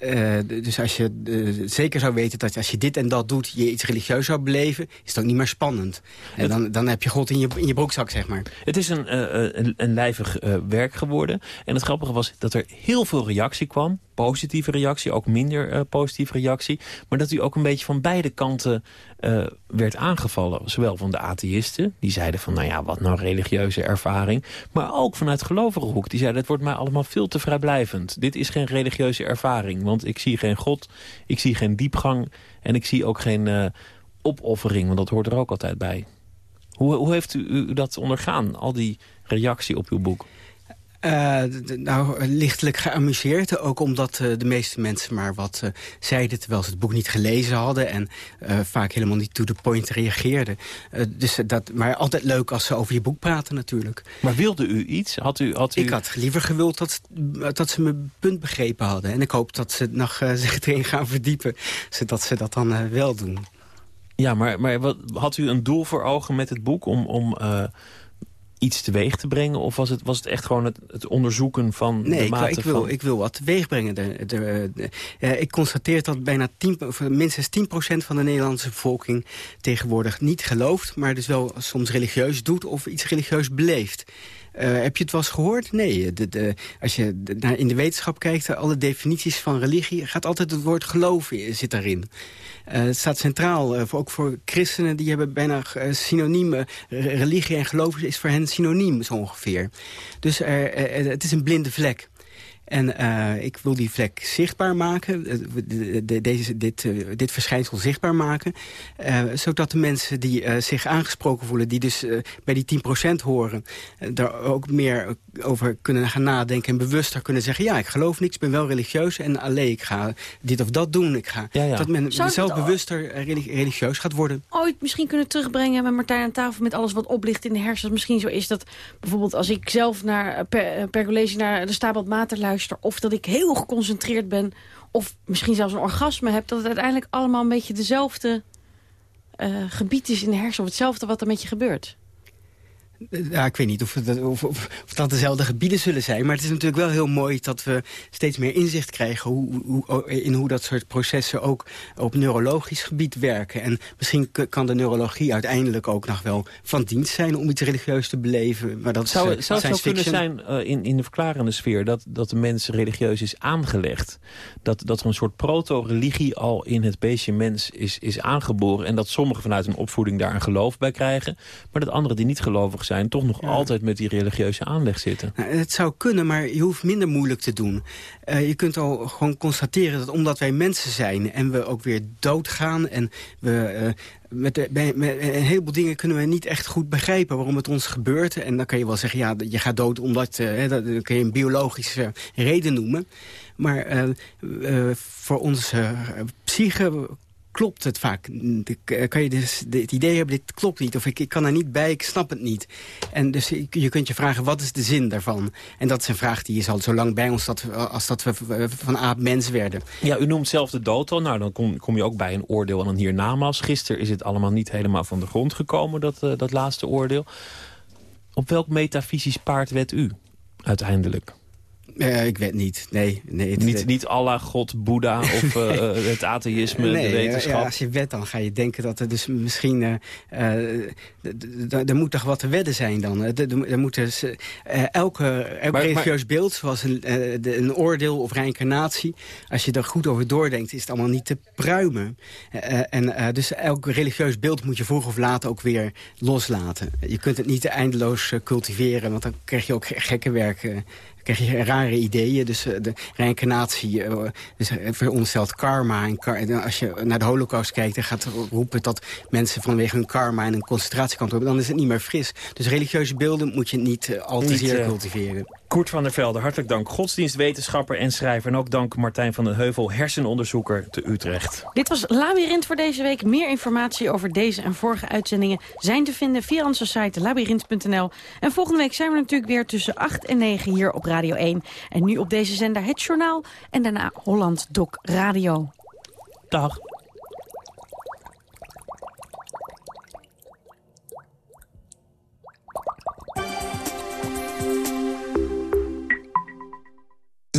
Uh, dus als je zeker zou weten dat als je dit en dat doet... je iets religieus zou beleven, is het ook niet meer spannend. En dan, dan heb je God in je, in je broekzak, zeg maar. Het is een, een, een lijvig werk geworden. En het grappige was dat er heel veel reactie kwam. Positieve reactie, ook minder positieve reactie. Maar dat u ook een beetje van beide kanten uh, werd aangevallen. Zowel van de atheïsten, die zeiden van... nou ja, wat nou religieuze ervaring. Maar ook vanuit gelovige hoek. Die zeiden, het wordt mij allemaal veel te vrijblijvend. Dit is geen religieuze ervaring. Want ik zie geen God, ik zie geen diepgang... en ik zie ook geen uh, opoffering, want dat hoort er ook altijd bij. Hoe, hoe heeft u dat ondergaan, al die reactie op uw boek? Uh, nou, lichtelijk geamuseerd. Ook omdat uh, de meeste mensen maar wat uh, zeiden... terwijl ze het boek niet gelezen hadden... en vaak helemaal niet to the point reageerden. dus dat, maar altijd leuk als ze over je boek praten natuurlijk. Maar wilde u iets? Had u, had u... Ik had liever gewild dat, dat ze mijn punt begrepen hadden. En ik hoop dat ze nog zich erin gaan verdiepen... zodat ze dat dan wel doen. Ja, maar, maar wat, had u een doel voor ogen met het boek... om, om iets teweeg te brengen? Of was het, was het echt gewoon het, het onderzoeken van nee, de mate ik, ik wil, van... ik wil wat teweeg brengen. De, de, de, ik constateer dat bijna 10, of minstens 10% van de Nederlandse bevolking... tegenwoordig niet gelooft, maar dus wel soms religieus doet... of iets religieus beleeft. Uh, heb je het wel eens gehoord? Nee. De, de, als je naar in de wetenschap kijkt, alle definities van religie... gaat altijd het woord geloven zit daarin. Uh, het staat centraal, uh, ook voor christenen, die hebben bijna synonieme... religie en geloof is voor hen synoniem, zo ongeveer. Dus het is een blinde vlek. En uh, ik wil die vlek zichtbaar maken, de, deze, dit, uh, dit verschijnsel zichtbaar maken. zodat de mensen die zich aangesproken voelen, die dus bij die 10% horen... daar ook meer over kunnen gaan nadenken en bewuster kunnen zeggen... ja, ik geloof niks, ik ben wel religieus en alleen ik ga dit of dat doen. Ik ga, ja, ja. Dat men Zou zelf bewuster religieus gaat worden. Ooit misschien kunnen terugbrengen met Martijn aan tafel... met alles wat oplicht in de hersens. Misschien zo is dat bijvoorbeeld als ik zelf naar, per, per college naar de Stabat Mater luister of dat ik heel geconcentreerd ben... of misschien zelfs een orgasme heb... dat het uiteindelijk allemaal een beetje dezelfde uh, gebied is in de hersenen... of hetzelfde wat er met je gebeurt. Ja, ik weet niet of, dat, of, of, dat dezelfde gebieden zullen zijn. Maar het is natuurlijk wel heel mooi dat we steeds meer inzicht krijgen... Hoe, hoe, in hoe dat soort processen ook op neurologisch gebied werken. En misschien kan de neurologie uiteindelijk ook nog wel van dienst zijn... om iets religieus te beleven. Maar dat zou, is, zou het zo kunnen zijn uh, in, in de verklarende sfeer... dat, dat de mens religieus is aangelegd? Dat, dat er een soort proto-religie al in het beestje mens is, is aangeboren... en dat sommigen vanuit een opvoeding daar een geloof bij krijgen... maar dat anderen die niet gelovig zijn zijn... toch nog altijd met die religieuze aanleg zitten. Nou, het zou kunnen, maar je hoeft minder moeilijk te doen. Uh, je kunt al gewoon constateren dat omdat wij mensen zijn... en we ook weer doodgaan en we... Uh, met, de, met, een heleboel dingen kunnen we niet echt goed begrijpen waarom het ons gebeurt. En dan kan je wel zeggen, ja, je gaat dood omdat... Dat kun je een biologische reden noemen. Maar voor onze psyche klopt het vaak. Kan je dus het idee hebben, dit klopt niet. Of ik, ik kan er niet bij, ik snap het niet. En dus je kunt je vragen, wat is de zin daarvan? En dat is een vraag die is al zo lang bij ons dat, als dat we van aap mens werden. Ja, u noemt zelf de dood al. Nou, dan kom, kom je ook bij een oordeel en dan hiernamaals. Gisteren is het allemaal niet helemaal van de grond gekomen, dat, uh, dat laatste oordeel. Op welk metafysisch paard werd u uiteindelijk? Uh, ik weet niet. Nee, nee, niet, uh, niet Allah, God, Boeddha of uh, het atheïsme, nee, de wetenschap? Ja, als je wet, dan ga je denken dat er dus misschien... er moet toch wat te wedden zijn dan. Er moet dus, elke, elk maar, religieus maar, beeld, zoals een, een oordeel of reïncarnatie... als je er goed over doordenkt, is het allemaal niet te pruimen. en dus elk religieus beeld moet je vroeg of laat ook weer loslaten. Je kunt het niet eindeloos cultiveren, want dan krijg je ook gekke werk krijg je rare ideeën. Dus uh, de reïncarnatie uh, dus, uh, veronderstelt karma. En, kar en, als je naar de holocaust kijkt en gaat roepen dat mensen vanwege hun karma in een concentratiekamp hebben, dan is het niet meer fris. Dus religieuze beelden moet je niet al te zeer cultiveren. Koert van der Velde, hartelijk dank. Godsdienstwetenschapper en schrijver. En ook dank Martijn van den Heuvel, hersenonderzoeker te Utrecht. Dit was Labyrinth voor deze week. Meer informatie over deze en vorige uitzendingen zijn te vinden via onze site labyrinth.nl. En volgende week zijn we natuurlijk weer tussen 8 en 9 hier op Radio 1. En nu op deze zender het journaal en daarna Holland Doc Radio. Dag.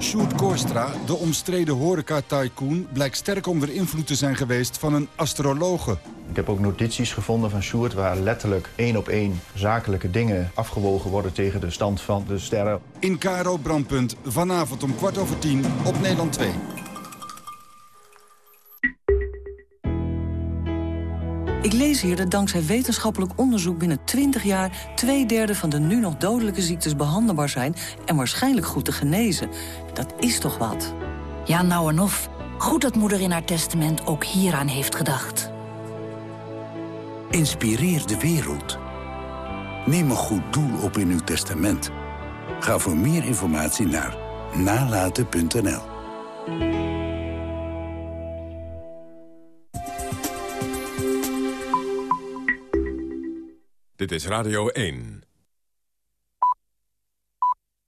Sjoerd Korstra, de omstreden horeca-tycoon... blijkt sterk onder invloed te zijn geweest van een astrologe. Ik heb ook notities gevonden van Sjoerd... waar letterlijk één op één zakelijke dingen afgewogen worden... tegen de stand van de sterren. In Karo Brandpunt, vanavond om kwart over tien op Nederland 2. Ik lees hier dat dankzij wetenschappelijk onderzoek binnen 20 jaar... twee derde van de nu nog dodelijke ziektes behandelbaar zijn... en waarschijnlijk goed te genezen. Dat is toch wat? Ja, nou en of. Goed dat moeder in haar testament ook hieraan heeft gedacht. Inspireer de wereld. Neem een goed doel op in uw testament. Ga voor meer informatie naar nalaten.nl. Dit is Radio 1.